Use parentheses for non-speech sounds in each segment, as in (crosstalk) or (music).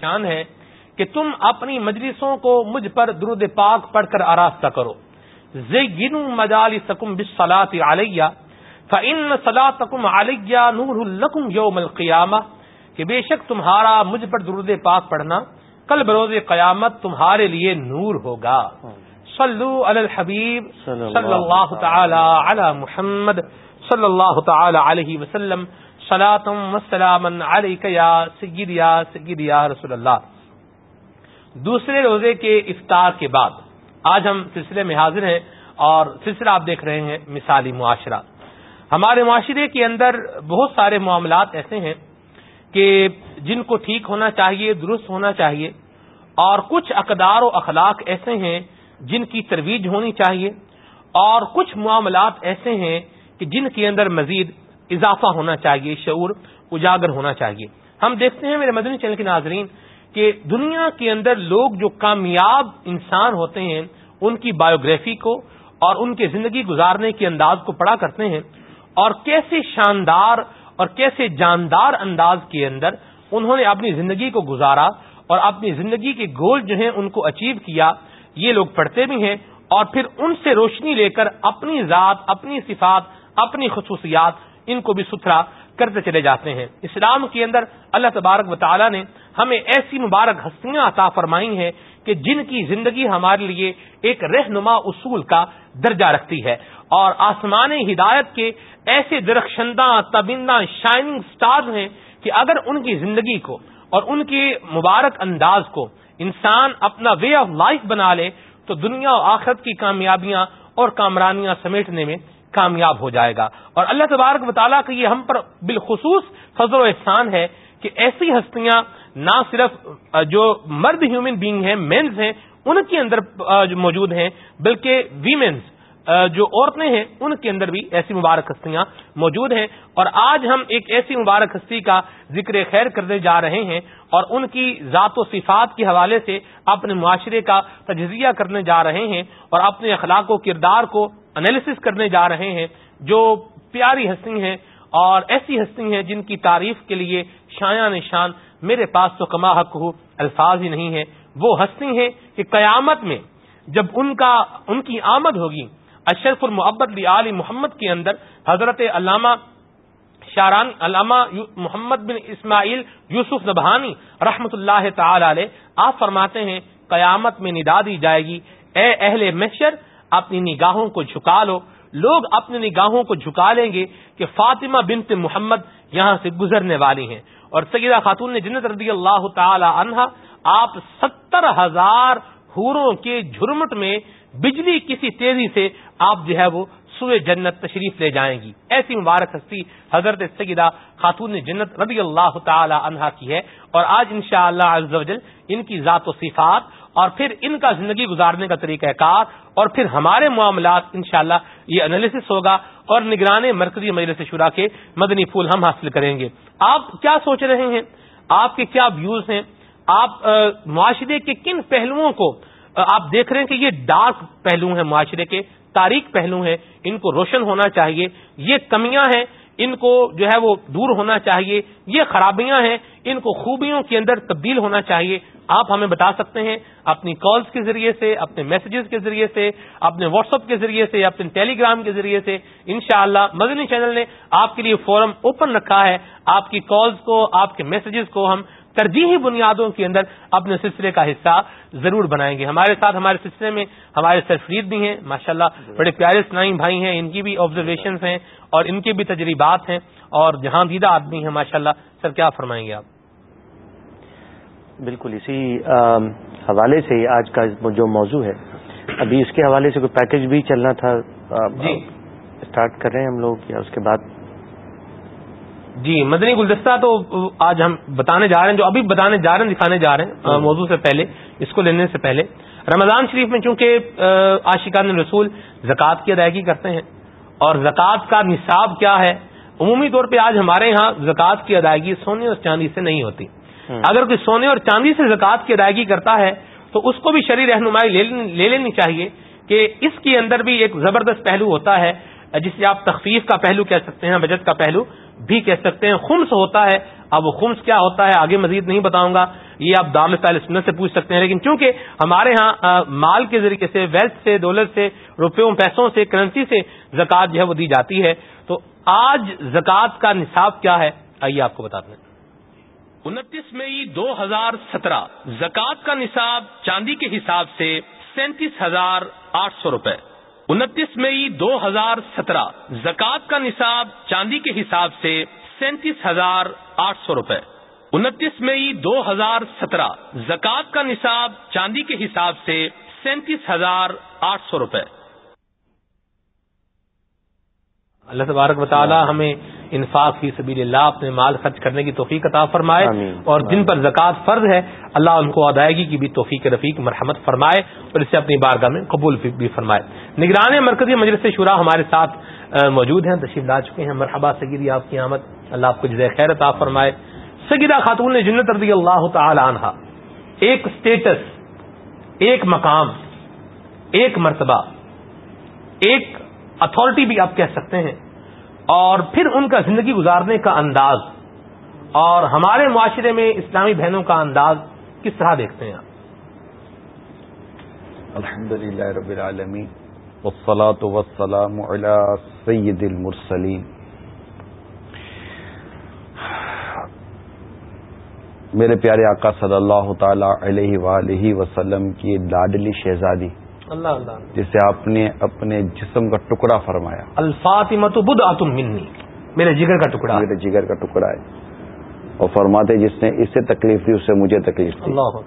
شان ہے کہ تم اپنی مجلسوں کو مجھ پر درود پاک پڑھ کر آراستہ کرو۔ زین مجال سکم بسلاط علیہ فن صلاح تکم علیہ نور القم یوم القیامہ کہ بے شک تمہارا مجھ پر درود پاک پڑھنا کل بروز قیامت تمہارے لیے نور ہوگا۔ صلو علی الحبیب صلی اللہ تعالی علی محمد صلی اللہ تعالی علیہ وسلم۔ سلاطم وسلام یا سید یا سید یا رسول اللہ۔ دوسرے روزے کے افطار کے بعد آج ہم سلسلے میں حاضر ہیں اور سلسلہ آپ دیکھ رہے ہیں مثالی معاشرہ۔ ہمارے معاشرے کے اندر بہت سارے معاملات ایسے ہیں کہ جن کو ٹھیک ہونا چاہیے، درست ہونا چاہیے اور کچھ اقدار و اخلاق ایسے ہیں جن کی ترویج ہونی چاہیے اور کچھ معاملات ایسے ہیں کہ جن کے اندر مزید اضافہ ہونا چاہیے، شعور اجاگر ہونا چاہیے۔ ہم دیکھتے ہیں میرے مدنی چینل کے ناظرین کہ دنیا کے اندر لوگ جو کامیاب انسان ہوتے ہیں، ان کی بایوگرافی کو اور ان کے زندگی گزارنے کے انداز کو پڑھا کرتے ہیں اور کیسے شاندار اور کیسے جاندار انداز کے اندر انہوں نے اپنی زندگی کو گزارا اور اپنی زندگی کے گول جو ہیں ان کو اچیو کیا، یہ لوگ پڑھتے بھی ہیں اور پھر ان سے روشنی لے کر اپنی ذات، اپنی صفات، اپنی خصوصیات ان کو بھی ستھرا کرتے چلے جاتے ہیں۔ اسلام کے اندر اللہ تبارک و تعالی نے ہمیں ایسی مبارک ہستیاں عطا فرمائی ہیں کہ جن کی زندگی ہمارے لیے ایک رہنما اصول کا درجہ رکھتی ہے۔ اور آسمان ہدایت کے ایسے درخشندہ تبندہ شائننگ سٹارز ہیں کہ اگر ان کی زندگی کو اور ان کی مبارک انداز کو انسان اپنا وے آف لائف بنا لے، تو دنیا و آخرت کی کامیابیاں اور کامرانیاں سمیٹنے میں کامیاب ہو جائے گا۔ اور اللہ تبارک مطالعہ کا یہ ہم پر بالخصوص فضل و احسان ہے کہ ایسی ہستیاں نہ صرف جو مرد ہیومن بینگ ہیں مینز ہیں، ان کے اندر موجود ہیں، بلکہ ویمنز جو عورتیں ہیں، ان کے اندر بھی ایسی مبارک ہستیاں موجود ہیں۔ اور آج ہم ایک ایسی مبارک ہستی کا ذکر خیر کرنے جا رہے ہیں اور ان کی ذات و صفات کے حوالے سے اپنے معاشرے کا تجزیہ کرنے جا رہے ہیں اور اپنے اخلاق و کردار کو انالیسس کرنے جا رہے ہیں، جو پیاری ہستی ہیں اور ایسی ہستی ہیں جن کی تعریف کے لیے شایا نشان میرے پاس تو کما حق ہو، الفاظ ہی نہیں ہے وہ ہستی ہیں کہ قیامت میں جب ان کا، ان کی آمد ہوگی، اشرف المحبت علی محمد کے اندر حضرت علامہ شاران، علامہ محمد بن اسماعیل یوسف نبہانی رحمت اللہ تعالی علیہ، آپ فرماتے ہیں قیامت میں ندا دی جائے گی۔ اے اہل محشر اپنی نگاہوں کو جھکا لو۔ لوگ اپنی نگاہوں کو جھکا لیں گے کہ فاطمہ بنت محمد یہاں سے گزرنے والی ہیں۔ اور سیدہ خاتون نے جنت رضی اللہ تعالی عنہا آپ ستر ہزار ہوروں کے جھرمٹ میں بجلی کسی تیزی سے آپ جو ہے وہ سوئے جنت تشریف لے جائیں گی۔ ایسی مبارک ہستی حضرت سیدہ خاتون جنت رضی اللہ تعالی عنہا کی ہے۔ اور آج ان شاء اللہ ان کی ذات و صفات اور پھر ان کا زندگی گزارنے کا طریقہ کار اور پھر ہمارے معاملات انشاءاللہ یہ انالیس ہوگا اور نگران مرکزی مجلس شورا کے مدنی پھول ہم حاصل کریں گے۔ آپ کیا سوچ رہے ہیں؟ آپ کے کیا ویوز ہیں؟ آپ معاشرے کے کن پہلوؤں کو آپ دیکھ رہے ہیں کہ یہ ڈارک پہلو ہیں معاشرے کے تاریخ پہلو ہیں، ان کو روشن ہونا چاہیے، یہ کمیاں ہیں، ان کو جو ہے وہ دور ہونا چاہیے، یہ خرابیاں ہیں، ان کو خوبیوں کے اندر تبدیل ہونا چاہیے۔ آپ ہمیں بتا سکتے ہیں اپنی کالز کے ذریعے سے، اپنے میسجز کے ذریعے سے، اپنے واٹس ایپ کے ذریعے سے اپنے ٹیلی گرام کے ذریعے سے۔ انشاءاللہ شاء مدنی چینل نے آپ کے لیے فورم اوپن رکھا ہے۔ آپ کی کالز کو، آپ کے میسجز کو ہم ترجیحی بنیادوں کے اندر اپنے سلسلے کا حصہ ضرور بنائیں گے۔ ہمارے ساتھ، ہمارے سلسلے میں ہمارے سرفرید بھی ہیں۔ ماشاءاللہ بڑے پیارے سنائی بھائی ہیں۔ ان کی بھی آبزرویشن ہیں اور ان کے بھی تجربات ہیں اور جہاں دیدہ آدمی ہیں، ماشاءاللہ سر کیا فرمائیں گے آپ؟ بالکل اسی حوالے سے آج کا جو موضوع ہے۔ ابھی اس کے حوالے سے کوئی پیکج بھی چلنا تھا جی۔ اسٹارٹ کر رہے ہیں ہم لوگ یا اس کے بعد؟ جی مدنی گلدستہ تو آج ہم بتانے جا رہے ہیں جو ابھی بتانے جا رہے ہیں دکھانے جا رہے ہیں موضوع سے پہلے اس کو لینے سے پہلے۔ رمضان شریف میں چونکہ عاشقان رسول زکوٰۃ کی ادائیگی کرتے ہیں اور زکوٰۃ کا نصاب کیا ہے؟ عمومی طور پہ آج ہمارے یہاں زکوٰۃ کی ادائیگی سونے اور چاندی سے نہیں ہوتی۔ اگر کوئی سونے اور چاندی سے زکوٰۃ کی ادائیگی کرتا ہے، تو اس کو بھی شرح رہنمائی لے لینی چاہیے کہ اس کے اندر بھی ایک زبردست پہلو ہوتا ہے، جسے آپ تخفیف کا پہلو کہہ سکتے ہیں، بجٹ کا پہلو بھی کہہ سکتے ہیں۔ خمس ہوتا ہے۔ اب وہ خمس کیا ہوتا ہے؟ آگے مزید نہیں بتاؤں گا۔ یہ آپ دام سنت سے پوچھ سکتے ہیں۔ لیکن چونکہ ہمارے ہاں مال کے ذریعے سے ویلتھ سے ڈالر سے، روپیوں، پیسوں سے کرنسی سے زکوٰۃ جو ہے وہ دی جاتی ہے، تو آج زکوٰۃ کا نصاب کیا ہے؟ آئیے آپ کو بتاتے ہیں۔ انتیس مئی دو ہزار سترہ۔ زکوٰۃ کا نصاب چاندی کے حساب سے سینتیس ہزار آٹھ سو روپے۔ انتیس مئی دو ہزار سترہ۔ زکوٰۃ کا نصاب چاندی کے حساب سے سینتیس ہزار آٹھ سو روپے۔ انتیس مئی دو ہزار سترہ۔ زکوٰۃ کا نصاب چاندی کے حساب سے سینتیس ہزار آٹھ سو روپے۔ اللہ تبارک مطالعہ ہمیں انفاق فی سبیل اللہ اپنے مال خرچ کرنے کی توفیق عطا فرمائے اور جن پر زکوٰۃ فرض ہے اللہ ان کو ادائیگی کی بھی توفیق رفیق مرحمت فرمائے اور اسے اپنی بارگاہ میں قبول بھی فرمائے۔ نگران مرکزی مجلس شورا ہمارے ساتھ موجود ہیں تشریف لا چکے ہیں۔ مرحبا سگیری آپ کی آمد۔ اللہ آپ کو جزے خیر عطا فرمائے۔ سگیدہ خاتون نے جنت رضی اللہ تعالی عنہ ایک سٹیٹس ایک مقام ایک مرتبہ ایک اتھارٹی بھی آپ کہہ سکتے ہیں۔ اور پھر ان کا زندگی گزارنے کا انداز۔ اور ہمارے معاشرے میں اسلامی بہنوں کا انداز کس طرح دیکھتے ہیں آپ؟ الحمد للہ رب العالمین۔ والصلاة والسلام علی سید المرسلین۔ میرے پیارے آقا صلی اللہ تعالی علیہ وآلہ وسلم کی لاڈلی شہزادی۔ اللہ اللہ جسے آپ نے اپنے جسم کا ٹکڑا فرمایا۔ الفاطمت بدھ آتم منی۔ میرے جگر کا ٹکڑا۔ میرے جگر کا ٹکڑا ہے۔ اور فرماتے جس نے اس سے تکلیف دی اس سے مجھے تکلیف دی۔ اللہ۔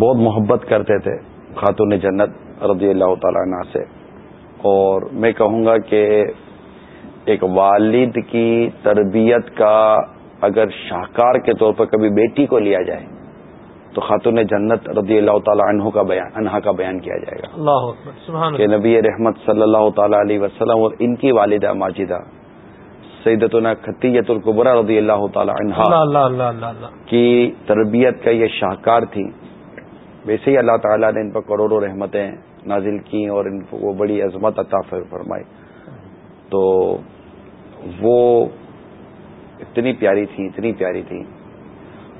بہت محبت کرتے تھے خاتون جنت رضی اللہ تعالیٰ عنہ سے۔ اور میں کہوں گا کہ ایک والد کی تربیت کا اگر شاہکار کے طور پر کبھی بیٹی کو لیا جائے تو خاتون جنت رضی اللہ تعالیٰ عنہ کا بیان انہا کا بیان کیا جائے گا۔ اللہ کہ نبی رحمت صلی اللہ تعالی علیہ وسلم اور ان کی والدہ ماجدہ سیدتنا خطیت القبرہ رضی اللہ تعالی عنہ کی تربیت کا یہ شاہکار تھی۔ ویسے ہی اللہ تعالیٰ نے ان پر کروڑوں رحمتیں نازل کی اور ان کو وہ بڑی عظمت عطا فرمائی۔ تو وہ اتنی پیاری تھی اتنی پیاری تھی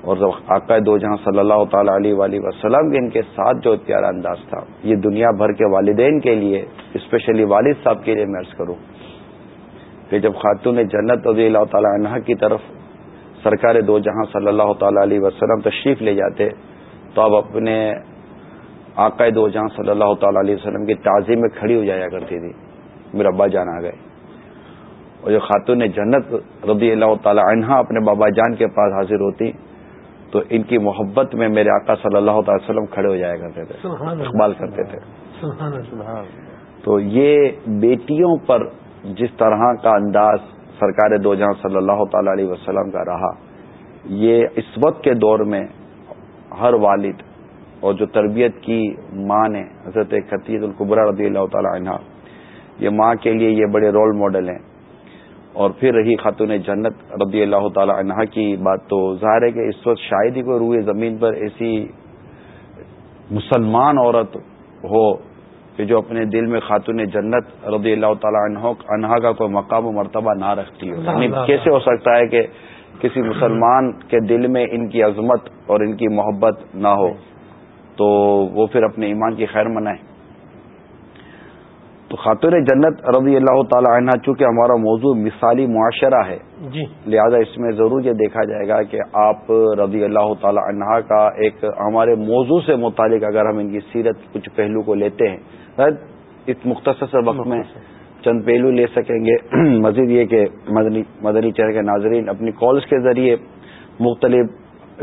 اور آقا دو جہاں صلی اللہ تعالی علیہ وآلہ وسلم کے ان کے ساتھ جو پیارا انداز تھا، یہ دنیا بھر کے والدین کے لیے اسپیشلی والد صاحب کے لیے میں عرض کروں۔ کہ جب خاتون جنت رضی اللہ تعالی عنہ کی طرف سرکار دو جہاں صلی اللہ تعالی علیہ وسلم تشریف لے جاتے، تو اب اپنے آقا دو جہاں صلی اللہ تعالی علیہ وسلم کی تعظیم میں کھڑی ہو جایا کرتی تھی۔ میرا ابا جان آ گئے۔ اور جو خاتون جنت رضی اللہ تعالی عنہ اپنے بابا جان کے پاس حاضر ہوتی تو ان کی محبت میں میرے آقا صلی اللہ تعالی وسلم کھڑے ہو جایا کرتے تھے اقبال کرتے تھے۔ تو یہ بیٹیوں پر جس طرح کا انداز سرکار دو جہاں صلی اللہ تعالی علیہ وسلم کا رہا یہ اس وقت کے دور میں ہر والد اور جو تربیت کی ماں نے حضرت خطیت القبرہ رضی اللہ تعالی عنہ یہ ماں کے لیے یہ بڑے رول ماڈل ہیں۔ اور پھر رہی خاتون جنت رضی اللہ تعالی عنہ کی بات تو ظاہر ہے کہ اس وقت شاید ہی کوئی روئے زمین پر ایسی مسلمان عورت ہو کہ جو اپنے دل میں خاتون جنت رضی اللہ تعالی عنہ عنہا کا کوئی مقام و مرتبہ نہ رکھتی ہو۔ یعنی کیسے ہو سکتا ہے کہ کسی مسلمان کے دل میں ان کی عظمت اور ان کی محبت نہ ہو تو وہ پھر اپنے ایمان کی خیر منائے تو خاتون جنت رضی اللہ تعالی عنہ چونکہ ہمارا موضوع مثالی معاشرہ ہے جی۔ لہذا اس میں ضرور یہ دیکھا جائے گا کہ آپ رضی اللہ تعالی عنہ کا ایک ہمارے موضوع سے متعلق اگر ہم ان کی سیرت کچھ پہلو کو لیتے ہیں اس مختصر وقت میں چند پہلو لے سکیں گے۔ (clears throat) مزید یہ کہ مدنی مدنی چہر کے ناظرین اپنی کالز کے ذریعے مختلف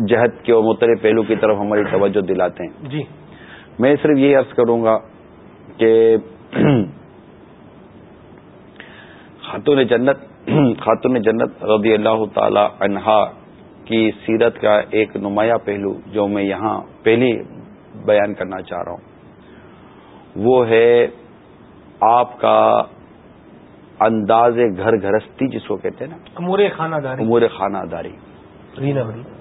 جہد کے اور مختلف پہلو کی طرف ہماری توجہ دلاتے ہیں۔ جی۔ میں صرف یہ عرض کروں گا کہ (clears throat) خاتون جنت (clears throat) خاتون جنت رضی اللہ تعالی عنہا کی سیرت کا ایک نمایاں پہلو جو میں یہاں پہلی بیان کرنا چاہ رہا ہوں۔ وہ ہے آپ کا انداز گھر گھرستی جس کو کہتے ہیں نا۔ امور خانہ داری۔ امور خانہ داری۔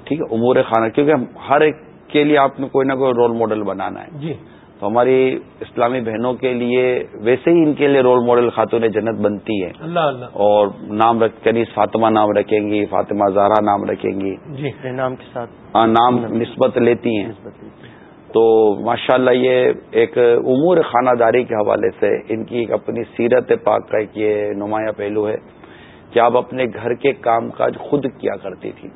ٹھیک ہے امور خانہ کیونکہ ہر ایک کے لیے آپ نے کوئی نہ کوئی رول ماڈل بنانا ہے۔ جی۔ تو ہماری اسلامی بہنوں کے لیے ویسے ہی ان کے لیے رول ماڈل خاتون جنت بنتی ہے اللہ اللہ۔ اور نام رکھ کنیز فاطمہ نام رکھیں گی فاطمہ زہرا نام رکھیں گی۔ جی نام کے ساتھ۔ ہاں، نام نسبت لیتی ہیں۔ تو ماشاءاللہ یہ ایک امور خانہ داری کے حوالے سے ان کی ایک اپنی سیرت پاک کا ایک یہ نمایاں پہلو ہے کہ آپ اپنے گھر کے کام کاج خود کیا کرتی تھی۔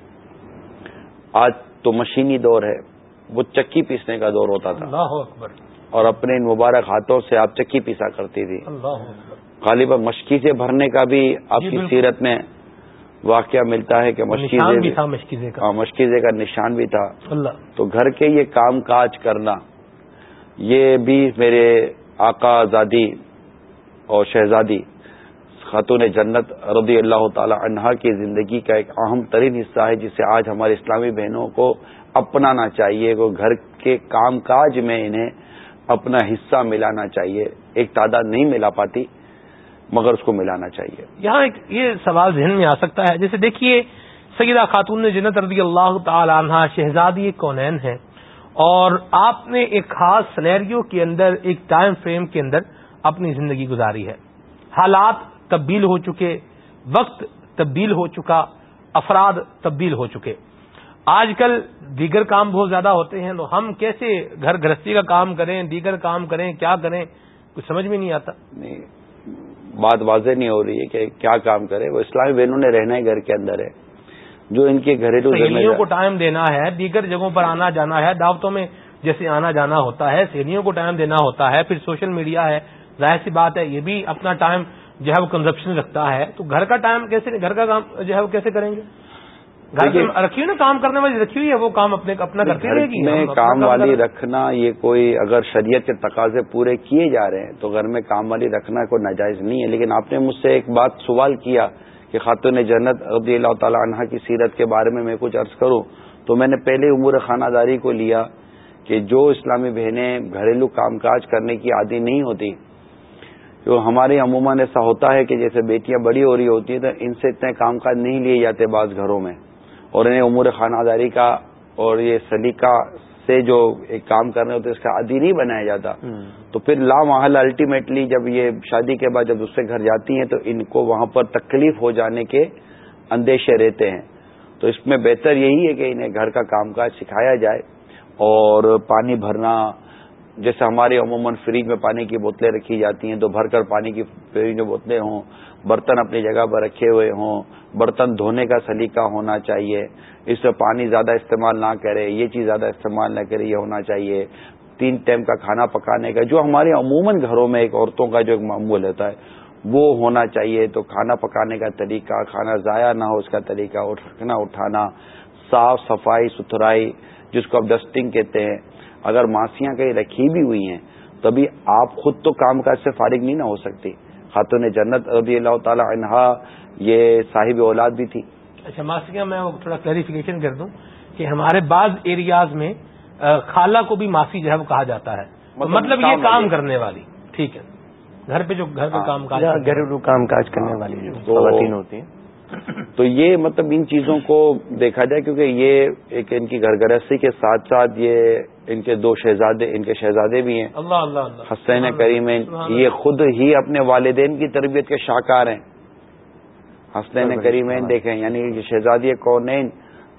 آج تو مشینی دور ہے وہ چکی پیسنے کا دور ہوتا تھا۔ اللہ اکبر۔ اور اپنے ان مبارک ہاتھوں سے آپ چکی پیسا کرتی تھی۔ غالبا مشکیزیں بھرنے کا بھی آپ جی، کی۔ سیرت میں واقعہ ملتا ہے کہ مشکیزے کا۔ ہاں، مشکیزے کا نشان بھی تھا۔ تو گھر کے یہ کام کاج کرنا یہ بھی میرے آقا زادی اور شہزادی خاتون جنت رضی اللہ تعالی عنہا کی زندگی کا ایک اہم ترین حصہ ہے جسے آج ہمارے اسلامی بہنوں کو اپنانا چاہیے۔ وہ گھر کے کام کاج میں انہیں اپنا حصہ ملانا چاہیے۔ ایک تعداد نہیں ملا پاتی، مگر اس کو ملانا چاہیے۔ یہاں ایک یہ سوال ذہن میں آ سکتا ہے۔ جیسے دیکھیے، سیدہ خاتون نے جنت رضی اللہ تعالی عنہ، شہزادی کونین ہے، اور آپ نے ایک خاص سنیریو کے اندر، ایک ٹائم فریم کے اندر اپنی زندگی گزاری ہے۔ حالات تبدیل ہو چکے، وقت تبدیل ہو چکا، افراد تبدیل ہو چکے۔ آج کل دیگر کام بہت زیادہ ہوتے ہیں تو ہم کیسے گھر گرہستی کا کام کریں دیگر کام کریں کیا کریں؟ کچھ سمجھ میں نہیں آتا۔ نہیں بات واضح نہیں ہو رہی ہے کہ کیا کام کرے وہ اسلامی بہنوں نے رہنا ہی گھر کے اندر ہے۔ جو ان کے گھریلو سہیلیوں کو ٹائم دینا ہے دیگر جگہوں پر آنا جانا ہے دعوتوں میں جیسے آنا جانا ہوتا ہے سہیلیوں کو ٹائم دینا ہوتا ہے پھر سوشل میڈیا ہے ظاہر سی بات ہے یہ بھی اپنا ٹائم جو ہے وہ کنزپشن رکھتا ہے۔ تو گھر کا ٹائم کیسے گھر کا کام جو ہے وہ کیسے کریں گے؟ رکھی ہوئی نا کام کرنے والی رکھی ہوئی ہے وہ کام اپنے اپنا کرتی گھر رہے گی میں کام والی۔ رکھنا یہ کوئی اگر شریعت کے تقاضے پورے کیے جا رہے ہیں تو گھر میں کام والی رکھنا کوئی ناجائز نہیں ہے لیکن آپ نے مجھ سے ایک بات سوال کیا کہ خاتون جنت رضی اللہ تعالی عنہ کی سیرت کے بارے میں میں کچھ عرض کروں تو میں نے پہلے امور خانہ داری کو لیا کہ جو اسلامی بہنیں گھریلو کام کاج کرنے کی عادی نہیں ہوتی جو ہمارے عموماً ایسا ہوتا ہے کہ جیسے بیٹیاں بڑی ہو رہی ہوتی ہیں تو ان سے اتنے کام کاج نہیں لیے جاتے بعض گھروں میں اور انہیں امور خانہ داری کا اور یہ سلیقہ سے جو ایک کام کرنے ہوتے اس کا عادی نہیں بنایا جاتا۔ تو پھر لا محل الٹیمیٹلی جب یہ شادی کے بعد جب سے گھر جاتی ہیں تو ان کو وہاں پر تکلیف ہو جانے کے اندیشے رہتے ہیں۔ تو اس میں بہتر یہی ہے کہ انہیں گھر کا کام کاج سکھایا جائے اور پانی بھرنا جیسے ہماری عموماً فریج میں پانی کی بوتلیں رکھی جاتی ہیں تو بھر کر پانی کی فریج میں بوتلیں ہوں برتن اپنی جگہ پر رکھے ہوئے ہوں، برتن دھونے کا سلیقہ ہونا چاہیے۔ اس سے پانی زیادہ استعمال نہ کرے، یہ چیز زیادہ استعمال نہ کرے، یہ ہونا چاہیے۔ تین ٹائم کا کھانا پکانے کا، جو ہمارے عموماً گھروں میں ایک عورتوں کا جو ایک معمول ہوتا ہے، وہ ہونا چاہیے۔ تو کھانا پکانے کا طریقہ، کھانا ضائع نہ ہو اس کا طریقہ رکھنا، اٹھانا، صاف صفائی، ستھرائی، جس کو آپ ڈسٹنگ کہتے ہیں۔ اگر ماسیاں کہیں رکھی بھی ہوئی ہیں، تبھی آپ خود تو کام کاج سے فارغ نہیں نہ ہو سکتی خاتون جنت رضی اللہ تعالی عنہا یہ صاحب اولاد بھی تھی۔ اچھا ماسیاں میں تھوڑا کلیریفیکیشن کر دوں کہ ہمارے بعض ایریاز میں خالہ کو بھی ماسی جو ہے وہ کہا جاتا ہے۔ تو مطلب یہ کام کرنے والی ٹھیک ہے۔ گھر پہ جو گھر پہ کام کاج گھریلو کام کاج کرنے والی جو خواتین ہوتی ہیں۔ تو یہ مطلب ان چیزوں کو دیکھا جائے کیونکہ یہ ایک ان کی گھر گرستی کے ساتھ ساتھ یہ ان کے دو شہزادے ان کے شہزادے بھی ہیں۔ اللہ اللہ اللہ۔ حسین کریمین یہ خود ہی اپنے والدین کی تربیت کے شاہکار ہیں۔ حسین کریمین دیکھیں یعنی شہزادی کونین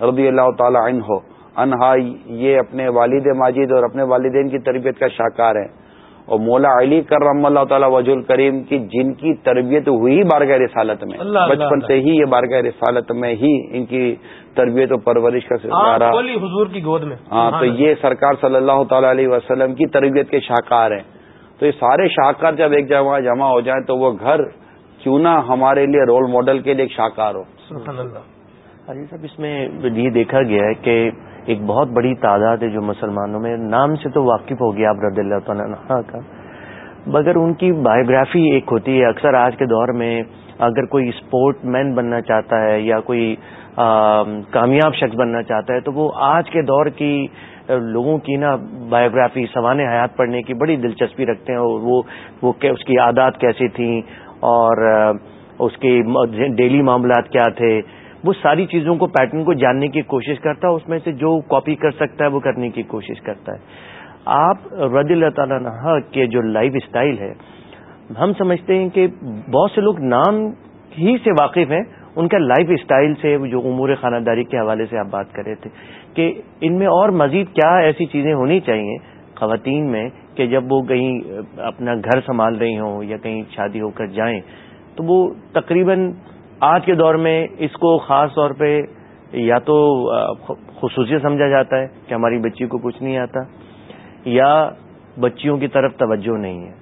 رضی اللہ تعالی عنہ۔ ہو انہا یہ اپنے والد ماجد اور اپنے والدین کی تربیت کا شاہکار ہیں۔ اور مولا علی کرم اللہ تعالیٰ وج الکریم کی جن کی تربیت ہوئی بارگاہ رسالت میں بچپن سے ہی یہ بارگاہ رسالت میں ہی ان کی تربیت و پرورش کا سلسلہ حضور کی گود میں۔ ہاں تو یہ سرکار صلی اللہ تعالی علیہ وسلم کی تربیت کے شاہکار ہیں۔ تو یہ سارے شاہکار جب ایک جگہ جمع ہو جائیں تو وہ گھر کیوں نہ ہمارے لیے رول ماڈل کے لیے ایک شاہکار ہو۔ سبحان اللہ۔ صاحب اس میں یہ دیکھا گیا ہے کہ ایک بہت بڑی تعداد ہے جو مسلمانوں میں، نام سے تو واقف ہو گیا آپ رضی اللہ تعالیٰ کا۔ مگر ان کی بایوگرافی ایک ہوتی ہے، اکثر آج کے دور میں اگر کوئی اسپورٹ مین بننا چاہتا ہے یا کوئی کامیاب شخص بننا چاہتا ہے، تو وہ آج کے دور کی لوگوں کی نا بایوگرافی سوان حیات پڑھنے کی بڑی دلچسپی رکھتے ہیں اور وہ وہ اس کی عادات کیسی تھیں اور اس کے ڈیلی معاملات کیا تھے۔ وہ ساری چیزوں کو پیٹرن کو جاننے کی کوشش کرتا ہے، اس میں سے جو کاپی کر سکتا ہے، وہ کرنے کی کوشش کرتا ہے۔ آپ رضی اللہ تعالیٰ کے جو لائف اسٹائل ہے، ہم سمجھتے ہیں کہ بہت سے لوگ نام ہی سے واقف ہیں۔ ان کا لائف اسٹائل سے جو امور خانہ داری کے حوالے سے آپ بات کر رہے تھے کہ ان میں اور مزید کیا ایسی چیزیں ہونی چاہیے خواتین میں کہ جب وہ کہیں اپنا گھر سنبھال رہی ہوں یا کہیں شادی ہو کر جائیں، تو وہ تقریباً آج کے دور میں اس کو خاص طور پہ یا تو خصوصیت سمجھا جاتا ہے کہ ہماری بچی کو کچھ نہیں آتا، یا بچیوں کی طرف توجہ نہیں ہے۔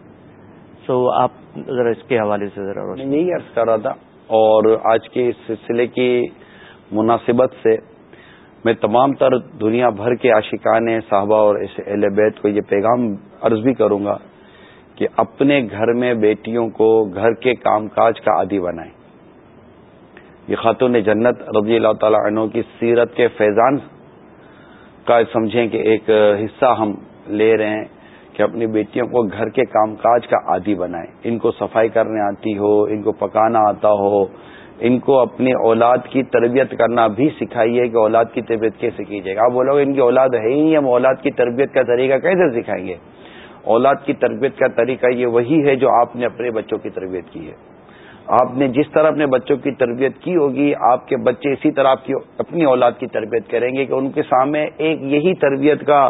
سو آپ ذرا اس کے حوالے سے ذرا یہی عرض کر رہا تھا اور آج کے اس سلسلے کی مناسبت سے میں تمام تر دنیا بھر کے عاشقان صحابہ اور اہل بیت کو یہ پیغام عرض بھی کروں گا کہ اپنے گھر میں بیٹیوں کو گھر کے کام کاج کا عادی بنائیں۔ یہ خاتون جنت رضی اللہ تعالی عنہ کی سیرت کے فیضان کا سمجھیں کہ ایک حصہ ہم لے رہے ہیں کہ اپنی بیٹیوں کو گھر کے کام کاج کا عادی بنائیں۔ ان کو صفائی کرنے آتی ہو، ان کو پکانا آتا ہو، ان کو اپنی اولاد کی تربیت کرنا بھی سکھائیے کہ اولاد کی تربیت کیسے کی جائے گا آپ بولو گے ان کی اولاد ہے ہی ہم اولاد کی تربیت کا طریقہ کیسے سکھائیں گے؟ اولاد کی تربیت کا طریقہ یہ وہی ہے جو آپ نے اپنے بچوں کی تربیت کی ہے۔ آپ نے جس طرح اپنے بچوں کی تربیت کی ہوگی آپ کے بچے اسی طرح آپ کی اپنی اولاد کی تربیت کریں گے کہ ان کے سامنے ایک یہی تربیت کا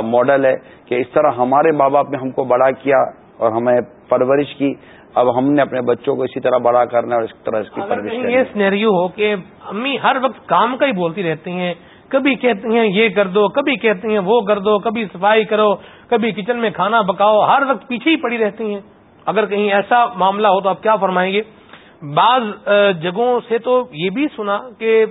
ماڈل ہے کہ اس طرح ہمارے ماں باپ نے ہم کو بڑا کیا اور ہمیں پرورش کی اب ہم نے اپنے بچوں کو اسی طرح بڑا کرنا اور اس طرح اس کی پرورش یہ سنیریو ہو کہ امی ہر وقت کام کا ہی بولتی رہتی ہیں کبھی کہتی ہیں یہ کر دو کبھی کہتی ہیں وہ کر دو کبھی صفائی کرو کبھی کچن میں کھانا پکاؤ ہر وقت پیچھے ہی پڑی رہتی ہیں۔ اگر کہیں ایسا معاملہ ہو تو آپ کیا فرمائیں گے؟ بعض جگہوں سے تو یہ بھی سنا کہ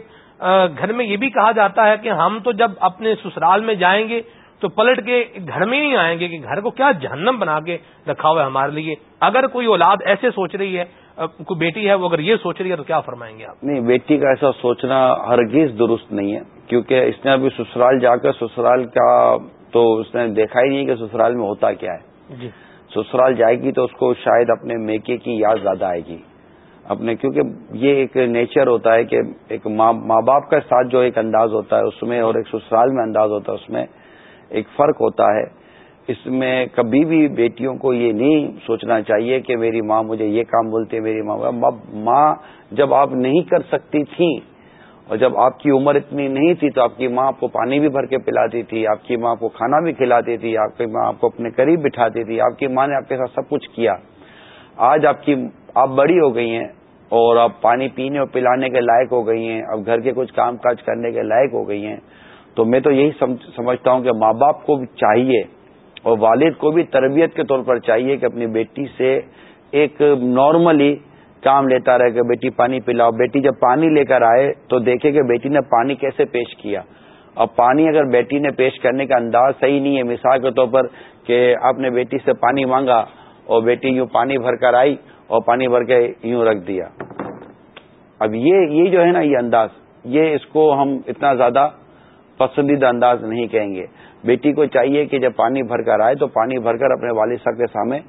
گھر میں یہ بھی کہا جاتا ہے کہ ہم تو جب اپنے سسرال میں جائیں گے تو پلٹ کے گھر میں نہیں آئیں گے کہ گھر کو کیا جہنم بنا کے رکھا ہوا ہے ہمارے لیے۔ اگر کوئی اولاد ایسے سوچ رہی ہے کوئی بیٹی ہے وہ اگر یہ سوچ رہی ہے تو کیا فرمائیں گے آپ؟ نہیں بیٹی کا ایسا سوچنا ہرگز درست نہیں ہے کیونکہ اس نے ابھی سسرال جا کر سسرال کا تو اس نے دیکھا ہی نہیں کہ سسرال میں ہوتا کیا ہے۔ جی۔ سسرال جائے گی تو اس کو شاید اپنے میکے کی یاد زیادہ آئے گی۔ اپنے، کیونکہ یہ ایک نیچر ہوتا ہے کہ ایک ماں باپ کا ساتھ جو ایک انداز ہوتا ہے، اس میں اور ایک سسرال میں انداز ہوتا ہے، اس میں ایک فرق ہوتا ہے۔ اس میں کبھی بھی بیٹیوں کو یہ نہیں سوچنا چاہیے کہ میری ماں مجھے یہ کام بولتے میری ماں ماں جب آپ نہیں کر سکتی تھیں اور جب آپ کی عمر اتنی نہیں تھی تو آپ کی ماں آپ کو پانی بھی بھر کے پلاتی تھی، آپ کی ماں کو کھانا بھی کھلاتی تھی، آپ کی ماں آپ کو اپنے قریب بٹھاتی تھی، آپ کی ماں نے آپ کے ساتھ سب کچھ کیا۔ آج آپ کی آپ بڑی ہو گئی ہیں اور آپ پانی پینے اور پلانے کے لائق ہو گئی ہیں اب گھر کے کچھ کام کاج کرنے کے لائق ہو گئی ہیں۔ تو میں تو یہی سمجھتا ہوں کہ ماں باپ کو بھی چاہیے اور والد کو بھی تربیت کے طور پر چاہیے کہ اپنی بیٹی سے ایک نارملی کام لیتا رہے کہ بیٹی پانی پلاؤ۔ بیٹی جب پانی لے کر آئے تو دیکھے کہ بیٹی نے پانی کیسے پیش کیا۔ اب پانی اگر بیٹی نے پیش کرنے کا انداز صحیح نہیں ہے، مثال کے طور پر کہ آپ نے بیٹی سے پانی مانگا اور بیٹی یوں پانی بھر کر آئی اور پانی بھر کے یوں رکھ دیا۔ اب یہ یہ جو ہے نا، یہ انداز، یہ اس کو ہم اتنا زیادہ پسندیدہ انداز نہیں کہیں گے۔ بیٹی کو چاہیے کہ جب پانی بھر کر آئے تو پانی بھر کر اپنے والد صاحب کے سامنے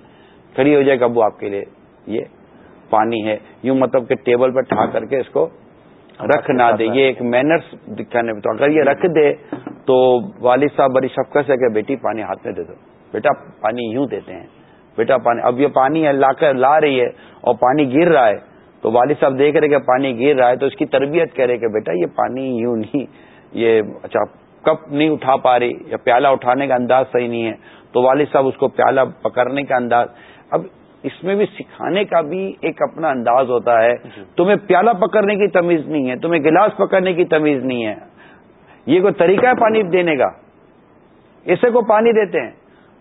کھڑی ہو جائے ابو آپ کے لیے یہ پانی ہے، یوں مطلب کہ ٹیبل پر ٹھا کر کے اس کو رکھ نہ دے۔ یہ ایک مینرس دکھانے تو اگر یہ رکھ دے تو والد صاحب بڑی شفقت سے کہ بیٹی پانی ہاتھ میں دے دو۔ بیٹا، پانی یوں دیتے ہیں۔ بیٹا، پانی، اب یہ پانی لا کر، لا رہی ہے اور پانی گر رہا ہے۔ تو والد صاحب دیکھ رہے کہ پانی گر رہا ہے تو اس کی تربیت کرے کہ بیٹا، یہ پانی یوں نہیں، یہ اچھا کپ نہیں اٹھا پا رہی، یا پیالہ اٹھانے کا انداز صحیح نہیں ہے۔ تو والد صاحب اس کو پیالہ پکڑنے کا انداز۔ اب اس میں بھی سکھانے کا بھی ایک اپنا انداز ہوتا ہے۔ جی۔ تمہیں پیالہ پکڑنے کی تمیز نہیں ہے تمہیں گلاس پکڑنے کی تمیز نہیں ہے۔ یہ کوئی طریقہ ہے پانی دینے کا؟ اسے کو پانی دیتے ہیں۔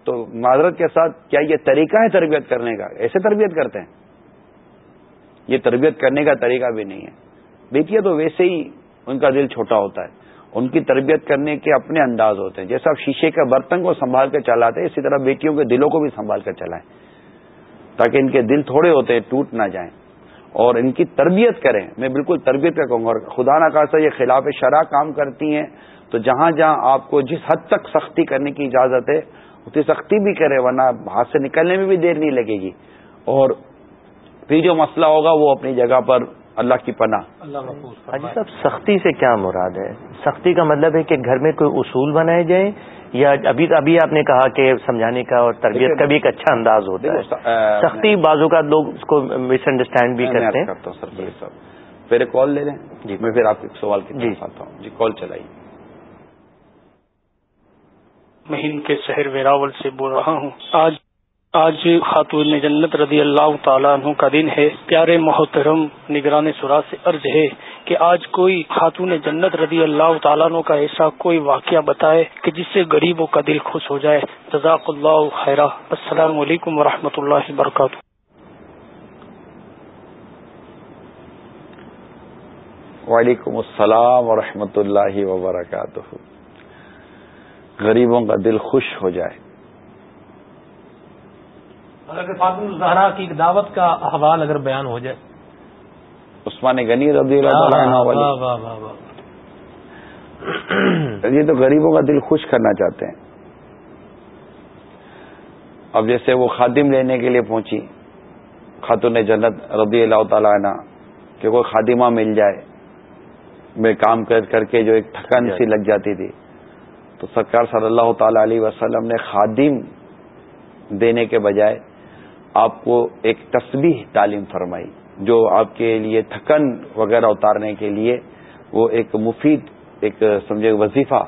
تو معذرت کے ساتھ کیا یہ طریقہ ہے تربیت کرنے کا؟ ایسے تربیت کرتے ہیں۔ یہ تربیت کرنے کا طریقہ بھی نہیں ہے۔ بیٹیاں تو ویسے ہی ان کا دل چھوٹا ہوتا ہے۔ ان کی تربیت کرنے کے اپنے انداز ہوتے ہیں۔ جیسا آپ شیشے کے برتن کو سنبھال کر چلاتے ہیں اسی طرح بیٹیوں کے دلوں کو بھی سنبھال کر چلائیں۔ تاکہ ان کے دل تھوڑے ہوتے ہیں ٹوٹ نہ جائیں۔ اور ان کی تربیت کریں۔ میں بالکل تربیت کا کہوں گا۔ اور خدا نہ خاصا یہ خلاف شرح کام کرتی ہیں۔ تو جہاں جہاں آپ کو جس حد تک سختی کرنے کی اجازت ہے اتنی سختی بھی کرے ورنہ ہاتھ سے نکلنے میں بھی دیر نہیں لگے گی۔ اور پھر جو مسئلہ ہوگا وہ اپنی جگہ پر اللہ کی پناہ۔ حاجی صاحب سختی سے کیا مراد ہے؟ سختی کا مطلب ہے کہ گھر میں کوئی اصول بنائے جائیں یا ابھی ابھی آپ نے کہا کہ سمجھانے کا اور تربیت کا بھی ایک اچھا انداز ہوتا ہے۔ سختی بازو کا لوگ اس کو مس انڈرسٹینڈ بھی کرتے ہیں۔ پھر کال لے لیں جی۔ میں پھر آپ کے سوال کی جی۔ آتا ہوں۔ جی کال چلائیے۔ میں ہند کے شہر ویراول سے بول رہا ہوں۔ آج آج خاتون جنت رضی اللہ تعالیٰ عنہ کا دن ہے۔ پیارے محترم نگران سرا سے عرض ہے کہ آج کوئی خاتون جنت رضی اللہ تعالیٰ عنہ کا ایسا کوئی واقعہ بتائے کہ جس سے غریبوں کا دل خوش ہو جائے۔ جزاک اللہ خیرہ۔ السلام علیکم ورحمۃ اللہ وبرکاتہ۔ وعلیکم السلام ورحمۃ اللہ وبرکاتہ۔ غریبوں کا دل خوش ہو جائے۔ اگر فاطم الزہرا کی دعوت کا احوال اگر بیان ہو جائے۔ عثمان غنی رضی اللہ یہ تو غریبوں کا دل خوش کرنا چاہتے ہیں۔ اب جیسے وہ خادم لینے کے لیے پہنچی خاتون جنت رضی اللہ تعالی عنہ کہ کوئی خادمہ مل جائے میں کام کر کر کے جو ایک تھکن سی لگ جاتی تھی۔ تو سرکار صلی اللہ تعالی علیہ وسلم نے خادم دینے کے بجائے آپ کو ایک تسبیح تعلیم فرمائی۔ جو آپ کے لیے تھکن وغیرہ اتارنے کے لیے وہ ایک مفید ایک سمجھے وظیفہ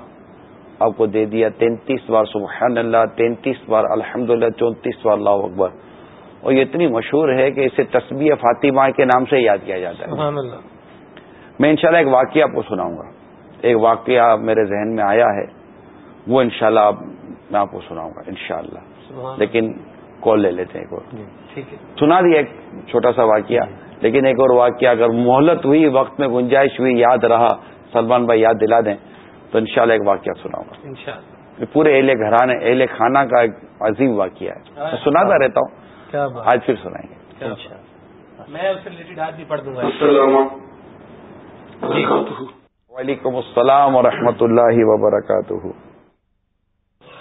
آپ کو دے دیا۔ تینتیس بار سبحان اللہ تینتیس بار الحمد للہ چونتیس بار اللہ اکبر۔ اور یہ اتنی مشہور ہے کہ اسے تسبیح فاطمہ کے نام سے یاد کیا جاتا ہے۔ سبحان اللہ۔ میں انشاءاللہ ایک واقعہ آپ کو سناؤں گا۔ ایک واقعہ میرے ذہن میں آیا ہے وہ انشاءاللہ میں آپ کو سناؤں گا انشاءاللہ۔ لیکن کال لے لیتے ہیں ایک اور۔ جی، سنا دیا ایک چھوٹا سا واقعہ لیکن ایک اور واقعہ اگر مہلت ہوئی وقت میں گنجائش ہوئی یاد رہا سلمان بھائی یاد دلا دیں تو انشاءاللہ ایک واقعہ سناؤں گا۔ پورے اہل گھرانے اہل خانہ کا ایک عظیم واقعہ ہے۔ میں سناتا رہتا ہوں۔ آج پھر سنائیں گے۔ وعلیکم السلام ورحمۃ اللہ وبرکاتہ۔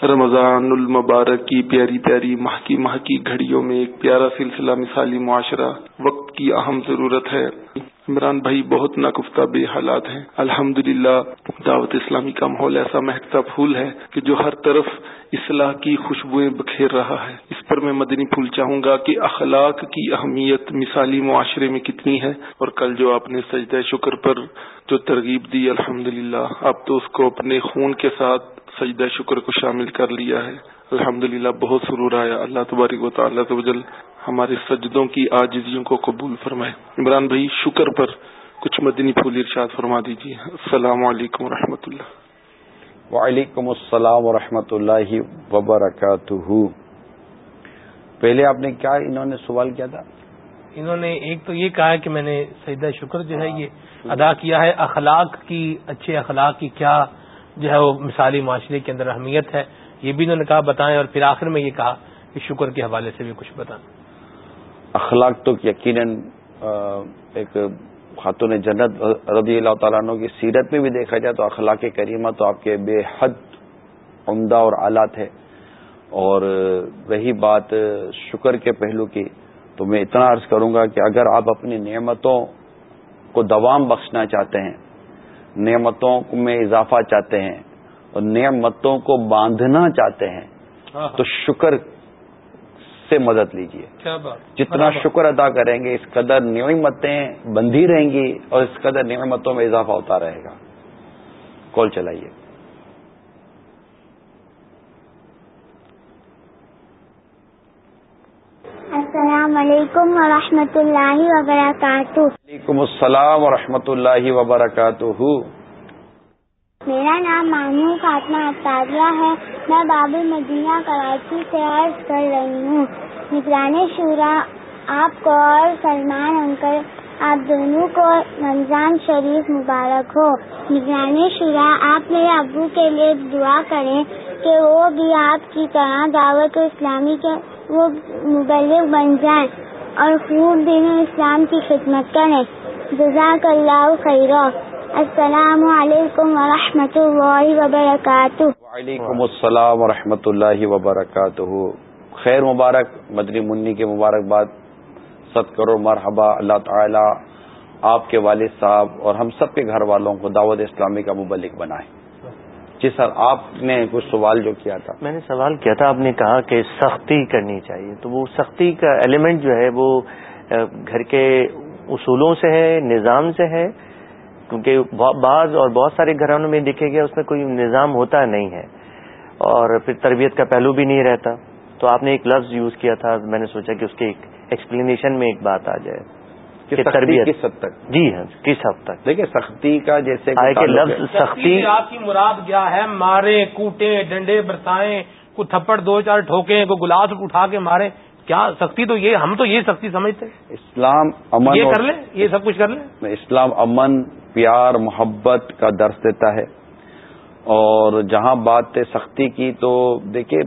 رمضان المبارک کی پیاری پیاری ماہ کی ماہ کی گھڑیوں میں ایک پیارا سلسلہ مثالی معاشرہ وقت کی اہم ضرورت ہے۔ عمران بھائی بہت ناگفتہ بے حالات ہیں۔ الحمد دعوت اسلامی کا ماحول ایسا مہکتا پھول ہے کہ جو ہر طرف اصلاح کی خوشبوئیں بکھیر رہا ہے۔ اس پر میں مدنی پھول چاہوں گا کہ اخلاق کی اہمیت مثالی معاشرے میں کتنی ہے۔ اور کل جو آپ نے سجدہ شکر پر جو ترغیب دی الحمد للہ آپ تو اس کو اپنے خون کے ساتھ سجدہ شکر کو شامل کر لیا ہے۔ الحمد بہت سرور آیا۔ اللہ تبارک و تعالیٰ ہمارے سجدوں کی آجزیوں کو قبول فرمائے۔ عمران بھائی شکر پر کچھ مدنی پھول ارشاد فرما دیجیے۔ السلام علیکم و اللہ۔ وعلیکم السلام و اللہ وبرکاتہ۔ پہلے آپ نے کیا انہوں نے سوال کیا تھا؟ انہوں نے ایک تو یہ کہا کہ میں نے سجدہ شکر جو ہے یہ ادا کیا ہے۔ اخلاق کی اچھے اخلاق کی کیا جو ہے وہ مثالی معاشرے کے اندر اہمیت ہے، یہ بھی انہوں نے کہا، بتائیں اور پھر آخر میں یہ کہا کہ شکر کے حوالے سے بھی کچھ بتائیں۔ اخلاق تو یقیناً ایک خاتون جنت رضی اللہ تعالیٰ عنہ کی سیرت میں بھی دیکھا جائے تو اخلاق کریمہ تو آپ کے بے حد عمدہ اور اعلیٰ تھے اور رہی بات شکر کے پہلو کی، تو میں اتنا عرض کروں گا کہ اگر آپ اپنی نعمتوں کو دوام بخشنا چاہتے ہیں نعمتوں میں اضافہ چاہتے ہیں اور نعمتوں کو باندھنا چاہتے ہیں تو شکر سے مدد لیجیے جتنا شکر ادا کریں گے اس قدر نعمتیں بندھی رہیں گی اور اس قدر نعمتوں میں اضافہ ہوتا رہے گا۔ کال چلائیے۔ السلام علیکم ورحمۃ اللہ وبرکاتہ۔ وعلیکم السلام ورحمۃ اللہ وبرکاتہ۔ میرا نام مانو فاطمہ اطاریہ ہے۔ میں باب مدینہ کراچی سے عرض کر رہی ہوں۔ نگران شورا آپ کو اور سلمان انکل آپ دونوں کو رمضان شریف مبارک ہو۔ نگران شورا آپ میرے ابو کے لیے دعا کریں کہ وہ بھی آپ کی طرح دعوت اسلامی کے وہ مبلغ بن جائیں اور خوب دن اسلام کی خدمت کریں۔ جزاک اللہ خیر السلام علیکم ورحمۃ اللہ وبرکاتہ۔ وعلیکم السلام ورحمۃ اللہ وبرکاتہ۔ خیر مبارک مدنی منی کے مبارکباد۔ ست کرو مرحبا۔ اللہ تعالی آپ کے والد صاحب اور ہم سب کے گھر والوں کو دعوت اسلامی کا مبلک بنائے۔ جی سر آپ نے کچھ سوال جو کیا تھا؟ میں نے سوال کیا تھا، آپ نے کہا کہ سختی کرنی چاہیے۔ تو وہ سختی کا ایلیمنٹ جو ہے، وہ گھر کے اصولوں سے ہے، نظام سے ہے۔ کیونکہ بعض اور بہت سارے گھرانوں میں دیکھے گیا، اس میں کوئی نظام ہوتا نہیں ہے۔ اور پھر تربیت کا پہلو بھی نہیں رہتا۔ تو آپ نے ایک لفظ یوز کیا تھا، میں نے سوچا کہ اس کے ایکسپلینیشن میں ایک بات آ جائے۔ تربیت کس حد تک؟ جی ہاں کس حد تک؟ دیکھیے سختی کا جیسے لفظ سختی آپ کی مراد کیا ہے؟ مارے کوٹے ڈنڈے برسائیں کو تھپڑ دو چار ٹھوکے کو گلاس اٹھا کے مارے کیا سختی تو یہ ہم تو یہ سختی سمجھتے اسلام امن یہ کر لیں یہ سب کچھ کر لیں۔ اسلام امن پیار محبت کا درس دیتا ہے۔ اور جہاں بات سختی کی تو دیکھیے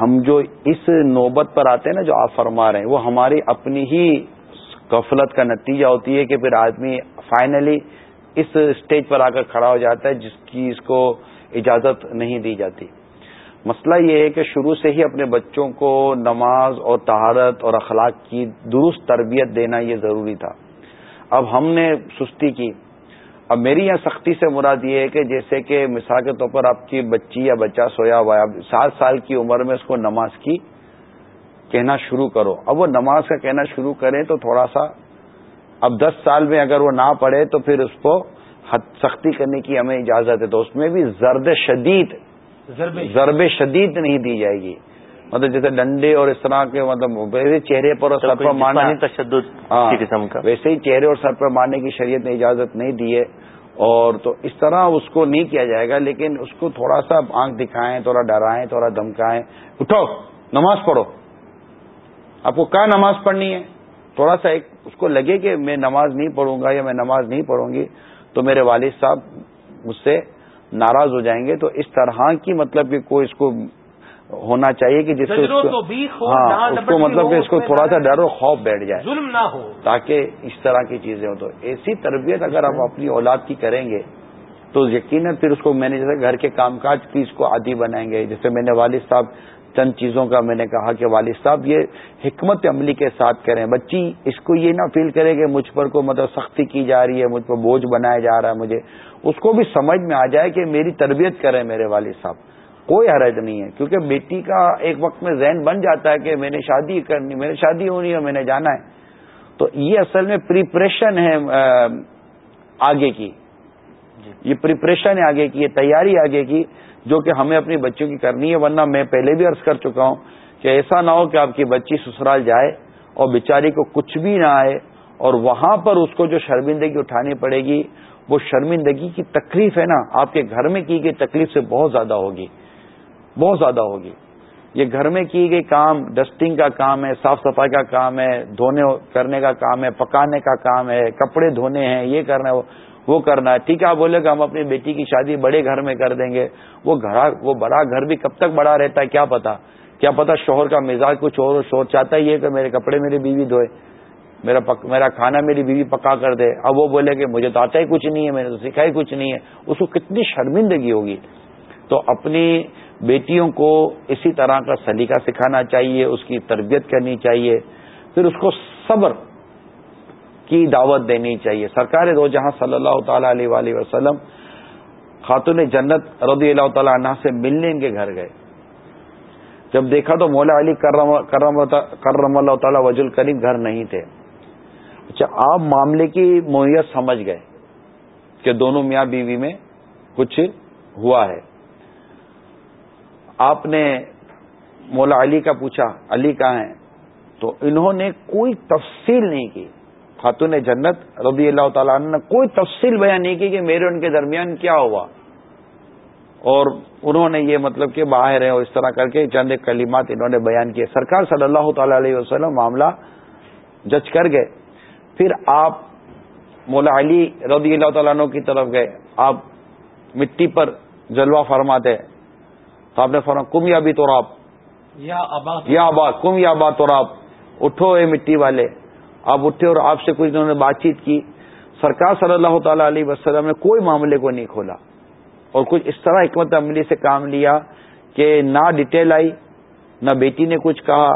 ہم جو اس نوبت پر آتے ہیں نا جو آپ فرما رہے ہیں وہ ہماری اپنی ہی غفلت کا نتیجہ ہوتی ہے کہ پھر آدمی فائنلی اس اسٹیج پر آ کر کھڑا ہو جاتا ہے، جس کی اس کو اجازت نہیں دی جاتی۔ مسئلہ یہ ہے کہ شروع سے ہی اپنے بچوں کو نماز اور تہارت اور اخلاق کی درست تربیت دینا یہ ضروری تھا۔ اب ہم نے سستی کی۔ اب میری یہاں سختی سے مراد یہ ہے کہ جیسے کہ مثال کے طور پر آپ کی بچی یا بچہ سویا ہوا ہے سات سال کی عمر میں اس کو نماز کی کہنا شروع کرو۔ اب وہ نماز کا کہنا شروع کریں تو تھوڑا سا اب دس سال میں اگر وہ نہ پڑھے تو پھر اس کو سختی کرنے کی ہمیں اجازت ہے۔ تو اس میں بھی زرد شدید ضرب شدید۔ نہیں دی جائے گی۔ مطلب جیسے ڈنڈے اور اس طرح کے مطلب چہرے پر اور سر پر مارنا تشدد ہاں، قسم کا۔ ویسے ہی چہرے اور سر پر مارنے کی شریعت نے اجازت نہیں دی ہے۔ اور تو اس طرح اس کو نہیں کیا جائے گا لیکن اس کو تھوڑا سا آنکھ دکھائیں تھوڑا ڈرائیں تھوڑا دمکائیں اٹھو نماز پڑھو۔ آپ کو کیا نماز پڑھنی ہے؟ تھوڑا سا ایک اس کو لگے کہ میں نماز نہیں پڑھوں گا یا میں نماز نہیں پڑھوں گی تو میرے والد صاحب مجھ سے ناراض ہو جائیں گے۔ تو اس طرح کی مطلب کہ کوئی اس کو ہونا چاہیے کہ جس سے ہاں اس کو مطلب کہ اس کو تھوڑا سا ڈر و خوف بیٹھ جائے۔ ظلم نہ ہو۔ تاکہ اس طرح کی چیزیں ہوں تو ایسی تربیت اگر آپ اپنی اولاد کی کریں گے تو یقیناً پھر اس کو میں نے جیسے گھر کے کام کاج کی اس کو عادی بنائیں گے۔ جیسے میں نے والد صاحب چند چیزوں کا میں نے کہا کہ والد صاحب یہ حکمت عملی کے ساتھ کریں۔ بچی اس کو یہ نہ فیل کرے کہ مجھ پر کو مطلب سختی کی جا رہی ہے، مجھ پر بوجھ بنایا جا رہا ہے مجھے۔ اس کو بھی سمجھ میں آ جائے کہ میری تربیت کریں میرے والد صاحب۔ کوئی حرج نہیں ہے، کیونکہ بیٹی کا ایک وقت میں ذہن بن جاتا ہے کہ میں نے شادی کرنی، میں نے شادی ہونی ہے، میں نے جانا ہے۔ تو یہ اصل میں پریپریشن ہے آگے کی۔ جی۔ یہ پریپریشن ہے آگے کی، یہ تیاری آگے کی جو کہ ہمیں اپنی بچوں کی کرنی ہے، ورنہ میں پہلے بھی عرض کر چکا ہوں کہ ایسا نہ ہو کہ آپ کی بچی سسرال جائے اور بیچاری کو کچھ بھی نہ آئے اور وہاں پر اس کو جو شرمندگی اٹھانی پڑے گی، وہ شرمندگی کی تکلیف ہے نا۔ آپ کے گھر میں کی گئی تکلیف سے بہت زیادہ ہوگی۔ بہت زیادہ ہوگی۔ یہ گھر میں کی گئی کام ڈسٹنگ کا کام ہے، صاف صفائی کا کام ہے، دھونے کرنے کا کام ہے، پکانے کا کام ہے، کپڑے دھونے ہیں، یہ کرنا ہے۔ وہ وہ کرنا ہے۔ ٹھیک ہے، آپ بولے کہ ہم اپنی بیٹی کی شادی بڑے گھر میں کر دیں گے۔ وہ گھر، وہ بڑا گھر بھی کب تک بڑا رہتا ہے، کیا پتا؟ کیا پتا شوہر کا مزاج کچھ اور شوہر چاہتا ہی ہے کہ میرے کپڑے میری بیوی دھوئے، میرا پک، میرا کھانا میری بیوی پکا کر دے۔ اب وہ بولے کہ مجھے تو آتا ہی کچھ نہیں ہے، میں نے تو سکھا ہی کچھ نہیں ہے۔ اس کو کتنی شرمندگی ہوگی۔ تو اپنی بیٹیوں کو اسی طرح کا سلیقہ سکھانا چاہیے، اس کی تربیت کرنی چاہیے۔ پھر اس کو صبر کی دعوت دینی چاہیے۔ سرکار دو جہاں صلی اللہ تعالی علیہ وآلہ وسلم خاتون جنت رضی اللہ تعالی عنہ سے ملنے ان کے گھر گئے۔ جب دیکھا تو مولا علی کرم کرم اللہ تعالی وجل کریم گھر نہیں تھے۔ اچھا آپ معاملے کی مویت سمجھ گئے کہ دونوں میاں بیوی میں کچھ ہوا ہے۔ آپ نے مولا علی کا پوچھا، علی کہاں ہیں؟ تو انہوں نے کوئی تفصیل نہیں کی۔ خاتون جنت رضی اللہ تعالیٰ نے کوئی تفصیل بیان نہیں کی کہ میرے ان کے درمیان کیا ہوا۔ اور انہوں نے یہ مطلب کہ باہر ہے اور اس طرح کر کے چند کلیمات انہوں نے بیان کیے۔ سرکار صلی اللہ تعالی علیہ وسلم معاملہ جج کر گئے۔ پھر آپ مولا علی رضی اللہ تعالیٰ عنہ کی طرف گئے۔ آپ مٹی پر جلوہ فرماتے تو آپ نے فرما کم یا بھی تو آپ یا آبا کم یا آبا تو آپ اٹھو اے مٹی والے۔ آپ اٹھے اور آپ سے کچھ انہوں نے بات چیت کی سرکار صلی اللہ تعالی علیہ وسلم نے کوئی معاملے کو نہیں کھولا۔ اور کچھ اس طرح حکمت عملی سے کام لیا کہ نہ ڈیٹیل آئی نہ بیٹی نے کچھ کہا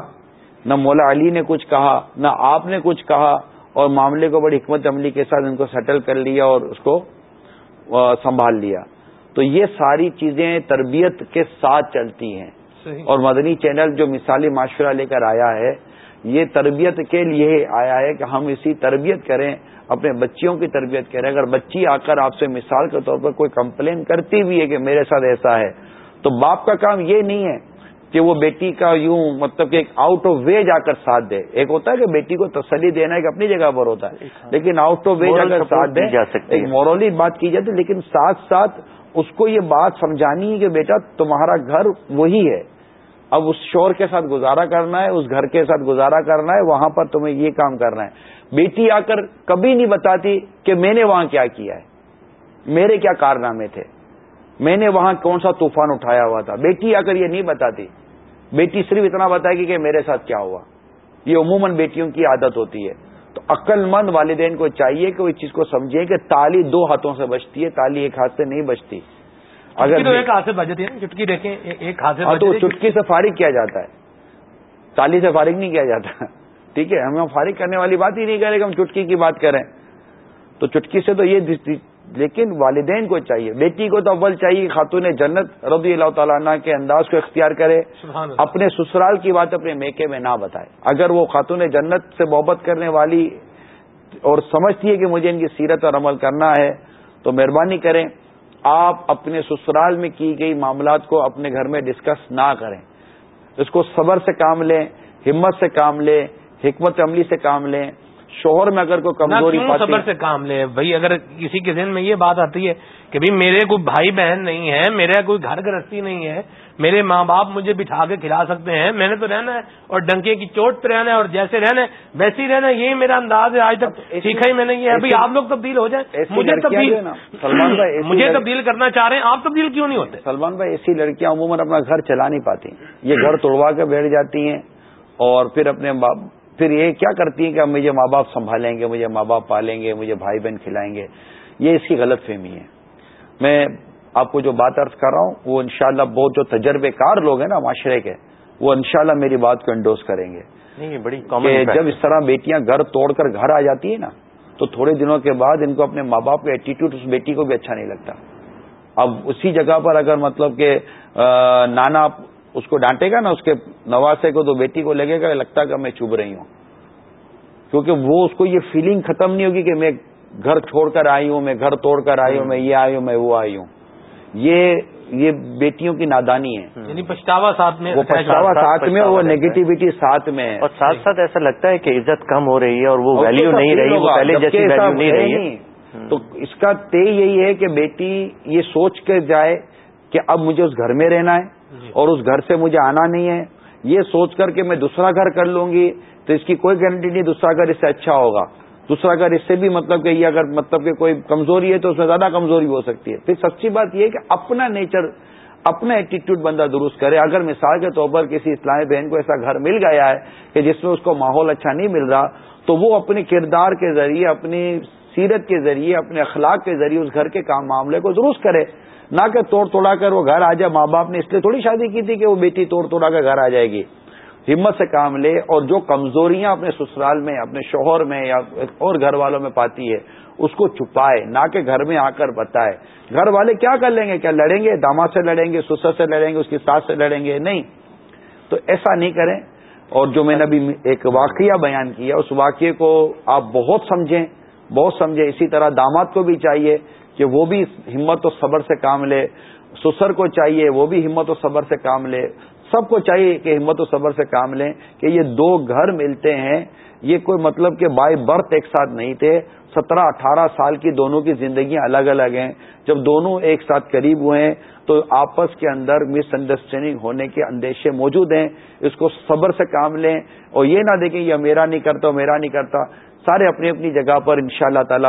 نہ مولا علی نے کچھ کہا نہ آپ نے کچھ کہا اور معاملے کو بڑی حکمت عملی کے ساتھ ان کو سیٹل کر لیا اور اس کو سنبھال لیا۔ تو یہ ساری چیزیں تربیت کے ساتھ چلتی ہیں۔ اور مدنی چینل جو مثالی معاشرہ لے کر آیا ہے یہ تربیت کے لیے آیا ہے کہ ہم اسی تربیت کریں اپنے بچیوں کی تربیت کریں۔ اگر بچی آ کر آپ سے مثال کے طور پر کوئی کمپلین کرتی بھی ہے کہ میرے ساتھ ایسا ہے تو باپ کا کام یہ نہیں ہے کہ وہ بیٹی کا یوں مطلب کہ ایک آؤٹ آف وے جا کر ساتھ دے۔ ایک ہوتا ہے کہ بیٹی کو تسلی دینا ایک اپنی جگہ پر ہوتا ہے لیکن آؤٹ آف وے جا کر ساتھ دے ایک مورلی بات کی جاتی لیکن ساتھ ساتھ اس کو یہ بات سمجھانی ہے کہ بیٹا تمہارا گھر وہی ہے۔ اب اس شور کے ساتھ گزارا کرنا ہے، اس گھر کے ساتھ گزارا کرنا ہے، وہاں پر تمہیں یہ کام کرنا ہے۔ بیٹی آ کر کبھی نہیں بتاتی کہ میں نے وہاں کیا کیا ہے۔ میرے کیا کارنامے تھے؟ میں نے وہاں کون سا طوفان اٹھایا ہوا تھا؟ بیٹی آ کر یہ نہیں بتاتی۔ بیٹی صرف اتنا بتائے گی کہ میرے ساتھ کیا ہوا۔ یہ عموماً بیٹیوں کی عادت ہوتی ہے۔ تو عقل مند والدین کو چاہیے کہ وہ اس چیز کو سمجھیں کہ تالی دو ہاتھوں سے بچتی ہے، تالی ایک ہاتھ سے نہیں بچتی۔ اگر ایک ہاتھ سے بجتی ہے چٹکی دیکھیں ایک ہاتھ سے ہاں تو چٹکی سے فارغ کیا جاتا ہے۔ تالی سے فارغ نہیں کیا جاتا۔ ٹھیک ہے ہمیں فارغ کرنے والی بات ہی نہیں کرے کہ ہم چٹکی کی بات کریں۔ تو چٹکی سے تو یہ لیکن والدین کو چاہیے۔ بیٹی کو تو اول چاہیے خاتون جنت رضی اللہ تعالیٰ عنہ کے انداز کو اختیار کرے اپنے سسرال کی بات اپنے میکے میں نہ بتائے۔ اگر وہ خاتون جنت سے محبت کرنے والی اور سمجھتی ہے کہ مجھے ان کی سیرت اور عمل کرنا ہے تو مہربانی کریں۔ آپ اپنے سسرال میں کی گئی معاملات کو اپنے گھر میں ڈسکس نہ کریں۔ اس کو صبر سے کام لیں ہمت سے کام لیں حکمت عملی سے کام لیں۔ شوہر میں اگر کوئی کمزوری صبر سے کام لے بھائی اگر کسی کے ذہن میں یہ بات آتی ہے کہ بھائی میرے کوئی بھائی بہن نہیں ہے میرے کوئی گھر گرستی نہیں ہے میرے ماں باپ مجھے بٹھا کے کھلا سکتے ہیں میں نے تو رہنا ہے اور ڈنکے کی چوٹ پہ رہنا ہے اور جیسے رہنا ہے ویسے ہی رہنا ہے یہی میرا انداز ہے آج تک سیکھا ہی میں نے یہ ہے۔ آپ لوگ تبدیل ہو جائیں۔ مجھے تبدیل سلمان بھائی مجھے تبدیل کرنا چاہ رہے ہیں۔ آپ تبدیل کیوں نہیں ہوتے؟ سلمان بھائی ایسی لڑکیاں عموماً اپنا گھر چلا نہیں پاتی۔ یہ گھر توڑوا کے بیٹھ جاتی ہیں اور پھر اپنے پھر یہ کیا کرتی ہیں کہ مجھے ماں باپ سنبھالیں گے مجھے ماں باپ پالیں گے مجھے بھائی بہن کھلائیں گے۔ یہ اس کی غلط فہمی ہے۔ میں آپ کو جو بات ارض کر رہا ہوں وہ انشاءاللہ بہت جو تجربے کار لوگ ہیں نا معاشرے کے وہ انشاءاللہ میری بات کو انڈوز کریں گے۔ بڑی جب اس طرح بیٹیاں گھر توڑ کر گھر آ جاتی ہیں نا تو تھوڑے دنوں کے بعد ان کو اپنے ماں باپ کا ایٹیٹیوڈ اس بیٹی کو بھی اچھا نہیں لگتا۔ اب اسی جگہ پر اگر مطلب کہ نانا اس کو ڈانٹے گا نا اس کے نواسے کو تو بیٹی کو لگے گا لگتا کہ میں چوب رہی ہوں۔ کیونکہ وہ اس کو یہ فیلنگ ختم نہیں ہوگی کہ میں گھر چھوڑ کر آئی ہوں میں گھر توڑ کر آئی ہوں میں یہ آئی ہوں میں وہ آئی ہوں۔ یہ یہ بیٹیوں کی نادانی ہے یعنی پچھتاوا ساتھ میں وہ پچھتاوا ساتھ میں وہ نیگیٹیوٹی ساتھ میں اور ساتھ ساتھ ایسا لگتا ہے کہ عزت کم ہو رہی ہے اور وہ ویلیو نہیں رہی وہ پہلے جیسی ویلیو نہیں رہی۔ تو اس کا طے یہی ہے کہ بیٹی یہ سوچ کے جائے کہ اب مجھے اس گھر میں رہنا ہے جی۔ اور اس گھر سے مجھے آنا نہیں ہے۔ یہ سوچ کر کے میں دوسرا گھر کر لوں گی تو اس کی کوئی گارنٹی نہیں دوسرا گھر اس سے اچھا ہوگا۔ دوسرا گھر اس سے بھی مطلب کہ یہ اگر مطلب کہ کوئی کمزوری ہے تو اس میں زیادہ کمزوری ہو سکتی ہے۔ پھر سچی بات یہ ہے کہ اپنا نیچر، اپنا ایٹیٹیوڈ بندہ درست کرے۔ اگر مثال کے طور پر کسی اسلامی بہن کو ایسا گھر مل گیا ہے کہ جس میں اس کو ماحول اچھا نہیں مل رہا، تو وہ اپنے کردار کے ذریعے، اپنی سیرت کے ذریعے، اپنے اخلاق کے ذریعے اس گھر کے کام معاملے کو درست کرے۔ نہ کہ توڑ توڑا کر وہ گھر آ جائے، ماں باپ نے اس لیے تھوڑی شادی کی تھی کہ وہ بیٹی توڑ توڑا کر گھر آ جائے گی۔ ہمت سے کام لے اور جو کمزوریاں اپنے سسرال میں، اپنے شوہر میں یا اور گھر والوں میں پاتی ہے، اس کو چھپائے، نہ کہ گھر میں آ کر بتائے۔ گھر والے کیا کر لیں گے؟ کیا لڑیں گے؟ داماد سے لڑیں گے، سسر سے لڑیں گے، اس کی ساس سے لڑیں گے؟ نہیں۔ تو ایسا نہیں کریں۔ اور جو میں نے ابھی ایک واقعہ بیان کیا، اس واقعے کو آپ بہت سمجھیں بہت سمجھیں۔ اسی طرح داماد کو بھی چاہیے کہ وہ بھی ہمت و صبر سے کام لے، سسر کو چاہیے وہ بھی ہمت و صبر سے کام لے۔ سب کو چاہیے کہ ہمت و صبر سے کام لیں کہ یہ دو گھر ملتے ہیں۔ یہ کوئی مطلب کہ بائی برتھ ایک ساتھ نہیں تھے۔ سترہ، اٹھارہ سال کی دونوں کی زندگیاں الگ الگ ہیں۔ جب دونوں ایک ساتھ قریب ہوئے ہیں تو آپس کے اندر مس انڈرسٹینڈنگ ہونے کے اندیشے موجود ہیں۔ اس کو صبر سے کام لیں۔ اور یہ نہ دیکھیں یہ میرا نہیں کرتا، میرا نہیں کرتا۔ سارے اپنی اپنی جگہ پر ان شاء اللہ تعالی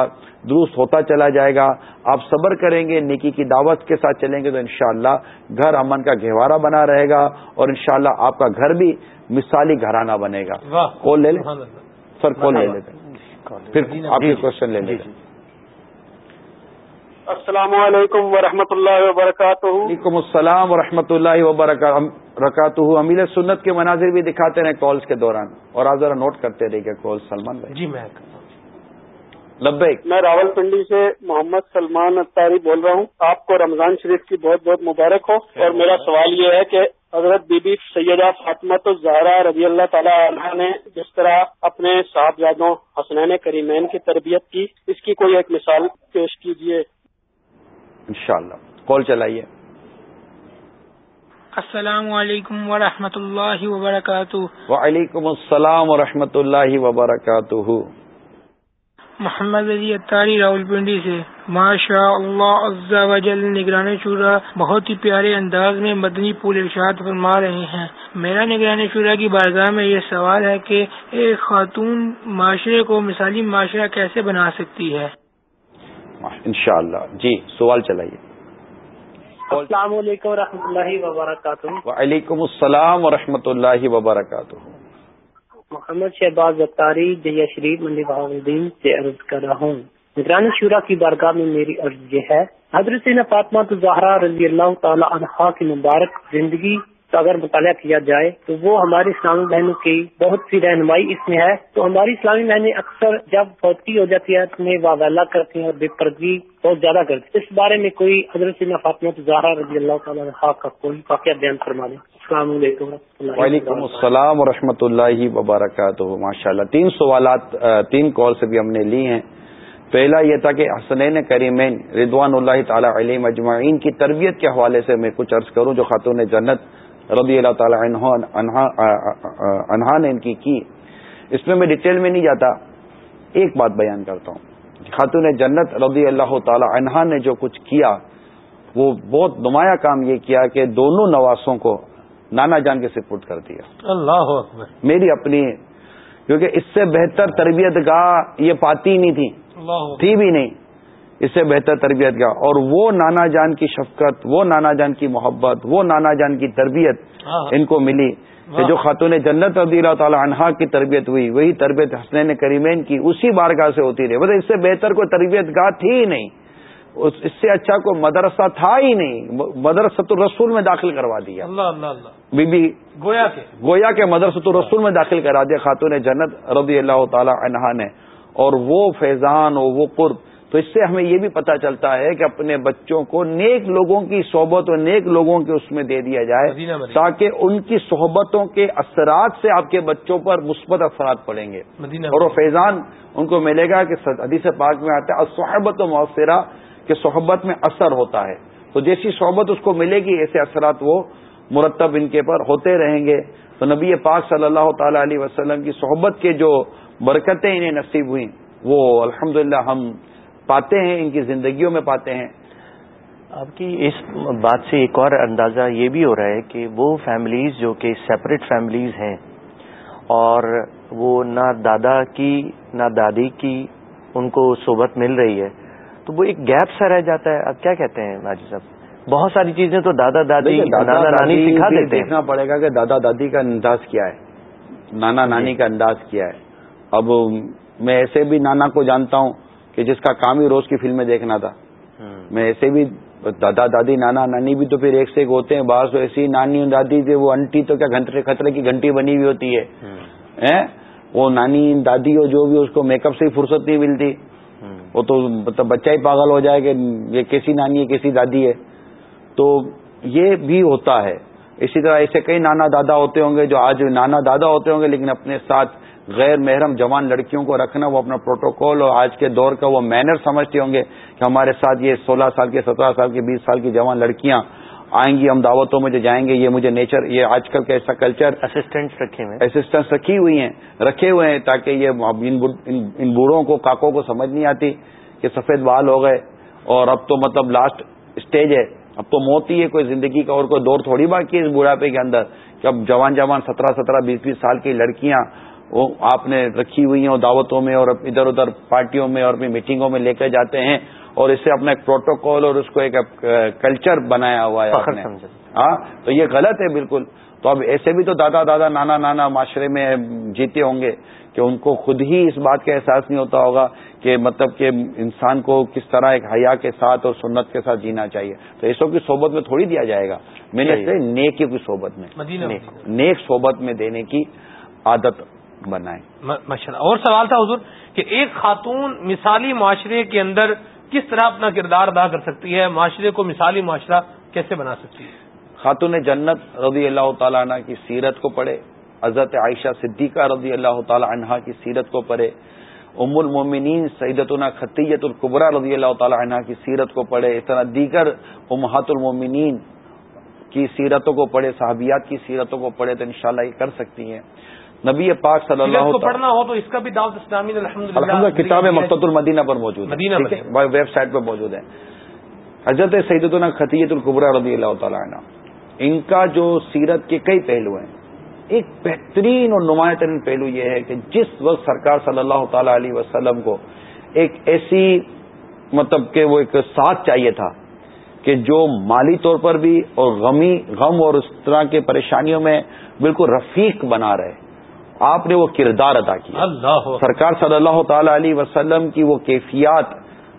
درست ہوتا چلا جائے گا۔ آپ صبر کریں گے نیکی کی دعوت کے ساتھ چلیں گے تو انشاءاللہ گھر امن کا گہوارہ بنا رہے گا اور انشاءاللہ شاء آپ کا گھر بھی مثالی گھرانہ بنے گا۔ کال لے لیں سر کال لے لیتے پھر آپ کے کوشچن لے لیں السلام علیکم ورحمۃ اللہ وبرکاتہ۔ وعلیکم السلام و اللہ وبرکاتہ۔ امیر سنت کے مناظر بھی دکھاتے رہے کالز کے دوران۔ اور آپ ذرا نوٹ کرتے رہیے کال سلمان بھائی۔ جی میں لبیک۔ میں راول پنڈی سے محمد سلمان اختاری بول رہا ہوں۔ آپ کو رمضان شریف کی بہت بہت مبارک ہو۔ اور میرا سوال یہ ہے کہ حضرت بی بی سیدہ فاطمہ الزہرا رضی اللہ تعالی عنہ نے جس طرح اپنے صاحبزادوں حسنین کریمین کی تربیت کی اس کی کوئی ایک مثال پیش کیجیے انشاءاللہ۔ کال چلائیے۔ السلام علیکم ورحمۃ اللہ وبرکاتہ. وعلیکم السلام ورحمۃ اللہ وبرکاتہ. محمد علی اتاری راول پنڈی سے. ماشاء اللہ عزا وجل نگران شورا بہت ہی پیارے انداز میں مدنی پول ارشاد فرما رہے ہیں. میرا نگران شورا کی بارگاہ میں یہ سوال ہے کہ ایک خاتون معاشرے کو مثالی معاشرہ کیسے بنا سکتی ہے؟ انشاءاللہ جی سوال چلائیے۔ السلام علیکم و اللہ وبرکاتہ۔ وعلیکم السلام و اللہ وبرکاتہ۔ محمد شہباز اختاری جیا شریف منڈی بہاؤدین سے عرض کر رہا ہوں۔ نگرانی شورا کی بارگاہ میں میری عرض یہ ہے حضرت فاطمہ تو زہرا رضی اللہ تعالی عنہا کی مبارک زندگی کا اگر مطالعہ کیا جائے تو وہ ہماری اسلامی بہنوں کی بہت سی رہنمائی اس میں ہے۔ تو ہماری اسلامی بہنیں اکثر جب فوتی ہو جاتی ہے تو واویلا کرتی ہیں اور بے پردگی بہت زیادہ کرتی اس بارے میں کوئی حضرت فاطمہ زہرا رضی اللہ تعالیٰ کا کوئی واقعہ بیان فرما دیں۔ السلام علیکم وعلیکم السلام و رحمۃ اللہ وبرکاتہ۔ ماشاء اللہ تین سوالات تین کال سے بھی ہم نے لی ہیں۔ پہلا یہ تھا کہ حسنین کریمین رضوان اللہ تعالی علیہ مجمعین کی تربیت کے حوالے سے میں کچھ عرض کروں جو خاتون جنت رضی اللہ تعالی انہا نے ان کی کی۔ اس میں میں ڈیٹیل میں نہیں جاتا ایک بات بیان کرتا ہوں۔ خاتون جنت رضی اللہ تعالی عنہا نے جو کچھ کیا وہ بہت نمایاں کام یہ کیا کہ دونوں نواسوں کو نانا جان کے سپورٹ کر دیا۔ اللہ میری اپنی کیونکہ اس سے بہتر تربیت گاہ یہ پاتی نہیں تھی تھی بھی نہیں۔ اس سے بہتر تربیت گاہ اور وہ نانا جان کی شفقت وہ نانا جان کی محبت وہ نانا جان کی تربیت ہاں۔ ان کو ملی کہ جو خاتون جنت رضی اللہ تعالی عنہا کی تربیت ہوئی وہی تربیت حسنین کریمین کی اسی بارگاہ سے ہوتی رہی۔ مطلب اس سے بہتر کوئی تربیت گاہ تھی ہی نہیں۔ اس سے اچھا کوئی مدرسہ تھا ہی نہیں۔ مدرسۃ الرسول میں داخل کروا دیا۔ اللہ اللہ اللہ۔ بی بی گویا کے گویا کے مدرسۃ الرسول میں داخل کرا دیا خاتون جنت رضی اللہ تعالی عنہا نے۔ اور وہ فیضان اور وہ قرب تو اس سے ہمیں یہ بھی پتا چلتا ہے کہ اپنے بچوں کو نیک لوگوں کی صحبت اور نیک لوگوں کے اس میں دے دیا جائے تاکہ ان کی صحبتوں کے اثرات سے آپ کے بچوں پر مثبت اثرات پڑیں گے۔ اور وہ فیضان ان کو ملے گا کہ حدیث پاک میں آتا ہے صحبت و مؤثرہ کہ صحبت میں اثر ہوتا ہے۔ تو جیسی صحبت اس کو ملے گی ایسے اثرات وہ مرتب ان کے پر ہوتے رہیں گے۔ تو نبی پاک صلی اللہ تعالی علیہ وسلم کی صحبت کے جو برکتیں انہیں نصیب ہوئیں وہ الحمد ہم پاتے ہیں ان کی زندگیوں میں پاتے ہیں۔ آپ کی اس بات سے ایک اور اندازہ یہ بھی ہو رہا ہے کہ وہ فیملیز جو کہ سیپریٹ فیملیز ہیں اور وہ نہ دادا کی نہ دادی کی ان کو صحبت مل رہی ہے تو وہ ایک گیپ سا رہ جاتا ہے۔ اب کیا کہتے ہیں ماجد صاحب؟ بہت ساری چیزیں تو دادا دادی دادا نانی سکھا دیتے دیکھنا پڑے گا کہ دادا دادی کا انداز کیا ہے نانا جی۔ نانی کا انداز کیا ہے۔ اب میں ایسے بھی نانا کو جانتا ہوں کہ جس کا کام ہی روز کی فلمیں دیکھنا تھا۔ میں ایسے بھی دادا دادی نانا نانی بھی تو پھر ایک سے ایک ہوتے ہیں بعض تو ایسی نانی دادی تھے وہ انٹی تو کیا گھنٹے خطرے کی گھنٹی بنی ہوئی ہوتی ہے۔ وہ نانی دادی ہو جو بھی اس کو میک اپ سے ہی فرصت نہیں ملتی۔ وہ تو مطلب بچہ ہی پاگل ہو جائے کہ یہ کیسی نانی ہے کیسی دادی ہے۔ تو یہ بھی ہوتا ہے۔ اسی طرح ایسے کئی نانا دادا ہوتے ہوں گے جو آج نانا دادا ہوتے ہوں گے لیکن اپنے ساتھ غیر محرم جوان لڑکیوں کو رکھنا وہ اپنا پروٹوکول اور آج کے دور کا وہ مینر سمجھتے ہوں گے کہ ہمارے ساتھ یہ سولہ سال کے سترہ سال کے بیس سال کی جوان لڑکیاں آئیں گی ہم دعوتوں میں جو جائیں گے یہ مجھے نیچر یہ آج کل کا ایسا کلچر اسسٹنٹ رکھے ہوئے اسسٹنٹ رکھی ہوئی ہیں رکھے ہوئے ہیں تاکہ یہ ان بوڑھوں کو کاکوں کو سمجھ نہیں آتی کہ سفید بال ہو گئے اور اب تو مطلب لاسٹ اسٹیج ہے۔ اب تو موت ہی ہے کوئی زندگی کا اور کوئی دور تھوڑی باقی ہے اس بڑھاپے کے اندر کہ اب جوان جوان سترہ سترہ بیس بیس سال کی لڑکیاں وہ آپ نے رکھی ہوئی ہیں دعوتوں میں اور ادھر ادھر پارٹیوں میں اور اپنی میٹنگوں میں لے کر جاتے ہیں اور اس سے اپنا ایک پروٹوکال اور اس کو ایک کلچر بنایا ہوا ہے ہاں تو یہ غلط ہے بالکل۔ تو اب ایسے بھی تو دادا دادا نانا نانا معاشرے میں جیتے ہوں گے۔ کہ ان کو خود ہی اس بات کا احساس نہیں ہوتا ہوگا کہ مطلب کہ انسان کو کس طرح ایک حیا کے ساتھ اور سنت کے ساتھ جینا چاہیے۔ تو ایسوں کی صحبت میں تھوڑی دیا جائے گا۔ میں نے نیک کی صحبت میں نیک صحبت میں دینے کی عادت بنائیں۔ اور سوال تھا حضور کہ ایک خاتون مثالی معاشرے کے اندر کس طرح اپنا کردار ادا کر سکتی ہے؟ معاشرے کو مثالی معاشرہ کیسے بنا سکتی ہے؟ خاتون جنت رضی اللہ تعالیٰ عنہ کی سیرت کو پڑھے۔ حضرت عائشہ صدیقہ رضی اللہ تعالی عنہ کی سیرت کو پڑھے ام المومنین سیدتنا خطیت القبرہ رضی اللہ تعالی عنہ کی سیرت کو پڑھے اس طرح دیگر امہات المومنین کی سیرتوں کو پڑھے صحابیات کی سیرتوں کو پڑھے تو انشاءاللہ یہ کر سکتی ہیں۔ نبی پاک صلی اللہ کو پڑھنا ہو تو اس کا بھی دعوت اسلامی الحمد کتاب مقت المدینہ پر موجود ہے۔ ویب سائٹ پر موجود ہے۔ حضرت سیدتنا خطیت القبرہ رضی اللہ تعالیٰ عنہ ان کا جو سیرت کے کئی پہلو ہیں۔ ایک بہترین اور نمایاں ترین پہلو یہ ہے کہ جس وقت سرکار صلی اللہ تعالی علیہ وسلم کو ایک ایسی مطلب کہ وہ ایک ساتھ چاہیے تھا کہ جو مالی طور پر بھی اور غمی غم اور اس طرح کے پریشانیوں میں بالکل رفیق بنا رہے۔ آپ نے وہ کردار ادا کیا۔ اللہ۔ سرکار صلی اللہ تعالی علیہ وسلم کی وہ کیفیات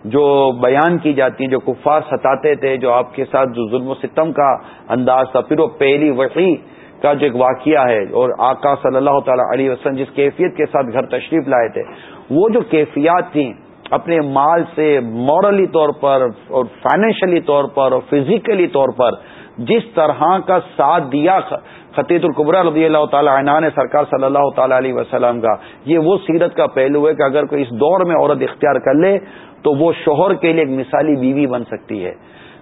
جو بیان کی جاتی ہیں جو کفار ستاتے تھے جو آپ کے ساتھ جو ظلم و ستم کا انداز تھا پھر وہ پہلی وحی کا جو ایک واقعہ ہے اور آقا صلی اللہ تعالی علیہ وسلم جس کیفیت کے ساتھ گھر تشریف لائے تھے، وہ جو کیفیات تھیں، اپنے مال سے مورلی طور پر اور فائنینشلی طور پر اور فزیکلی طور پر، جس طرح کا ساتھ دیا خطیط القبرہ رضی اللہ تعالی عنہ نے سرکار صلی اللہ تعالی علیہ وسلم کا، یہ وہ سیرت کا پہلو ہے کہ اگر کوئی اس دور میں عورت اختیار کر لے، تو وہ شوہر کے لیے ایک مثالی بیوی بن سکتی ہے۔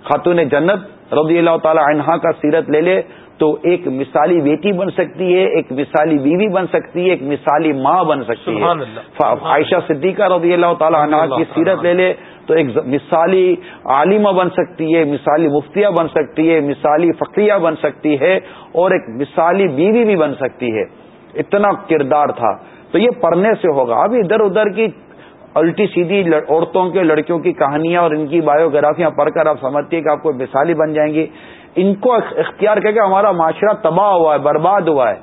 خاتون جنت رضی اللہ تعالی عنہا کا سیرت لے لے تو ایک مثالی بیٹی بن سکتی ہے ایک مثالی بیوی بن سکتی ہے ایک مثالی ماں بن سکتی ہے۔ عائشہ صدیقہ رضی اللہ تعالی عنہ کی سیرت لے لے تو ایک مثالی عالمہ بن سکتی ہے مثالی مفتیہ بن سکتی ہے مثالی فقریہ بن سکتی ہے اور ایک مثالی بیوی بھی بن سکتی ہے۔ اتنا کردار تھا۔ تو یہ پڑھنے سے ہوگا۔ اب ادھر ادھر کی الٹی سیدھی عورتوں کے لڑکیوں کی کہانیاں اور ان کی بایوگرافیاں پڑھ کر آپ سمجھتی ہیں کہ آپ کو مثالی بن جائیں گی۔ ان کو اختیار کر کے ہمارا معاشرہ تباہ ہوا ہے، برباد ہوا ہے۔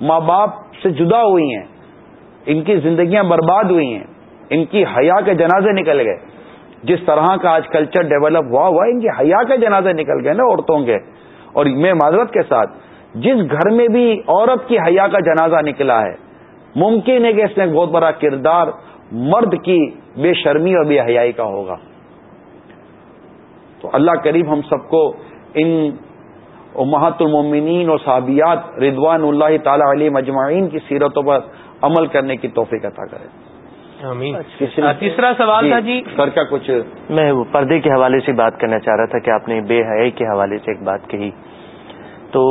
ماں باپ سے جدا ہوئی ہیں۔ ان کی زندگیاں برباد ہوئی ہیں۔ ان کی حیا کے جنازے نکل گئے۔ جس طرح کا آج کلچر ڈیولپ ہوا ہوا ہے ان کی حیا کے جنازے نکل گئے نا عورتوں کے۔ اور میں معذرت کے ساتھ، جس گھر میں بھی عورت کی حیا کا جنازہ نکلا ہے، ممکن ہے کہ اس میں بہت بڑا کردار مرد کی بے شرمی اور بے حیائی کا ہوگا۔ تو اللہ قریب ہم سب کو ان محت المومنین اور صحابیات ردوان اللہ تعالی علیہ مجمعین کی سیرتوں پر عمل کرنے کی توفیق عطا کرے تیسرا سوال تھا جی۔ سر کا کچھ۔ میں پردے کے حوالے سے بات کرنا چاہ رہا تھا کہ آپ نے بے حیائی کے حوالے سے ایک بات کہی۔ تو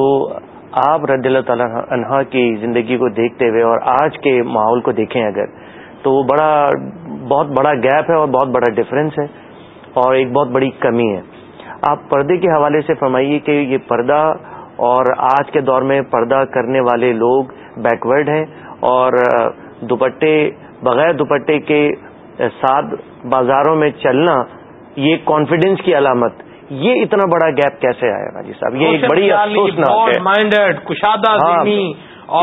آپ رد اللہ تعالیٰ عنہ کی زندگی کو دیکھتے ہوئے اور آج کے ماحول کو دیکھیں اگر تو وہ بڑا بہت بڑا گیپ ہے اور بہت بڑا ڈفرینس ہے اور ایک بہت بڑی کمی ہے۔ آپ پردے کے حوالے سے فرمائیے کہ یہ پردہ اور آج کے دور میں پردہ کرنے والے لوگ بیکورڈ ہیں اور دوپٹے بغیر دوپٹے کے ساتھ بازاروں میں چلنا یہ کانفیڈینس کی علامت۔ یہ اتنا بڑا گیپ کیسے آئے گا جی صاحب؟ یہ ایک بڑی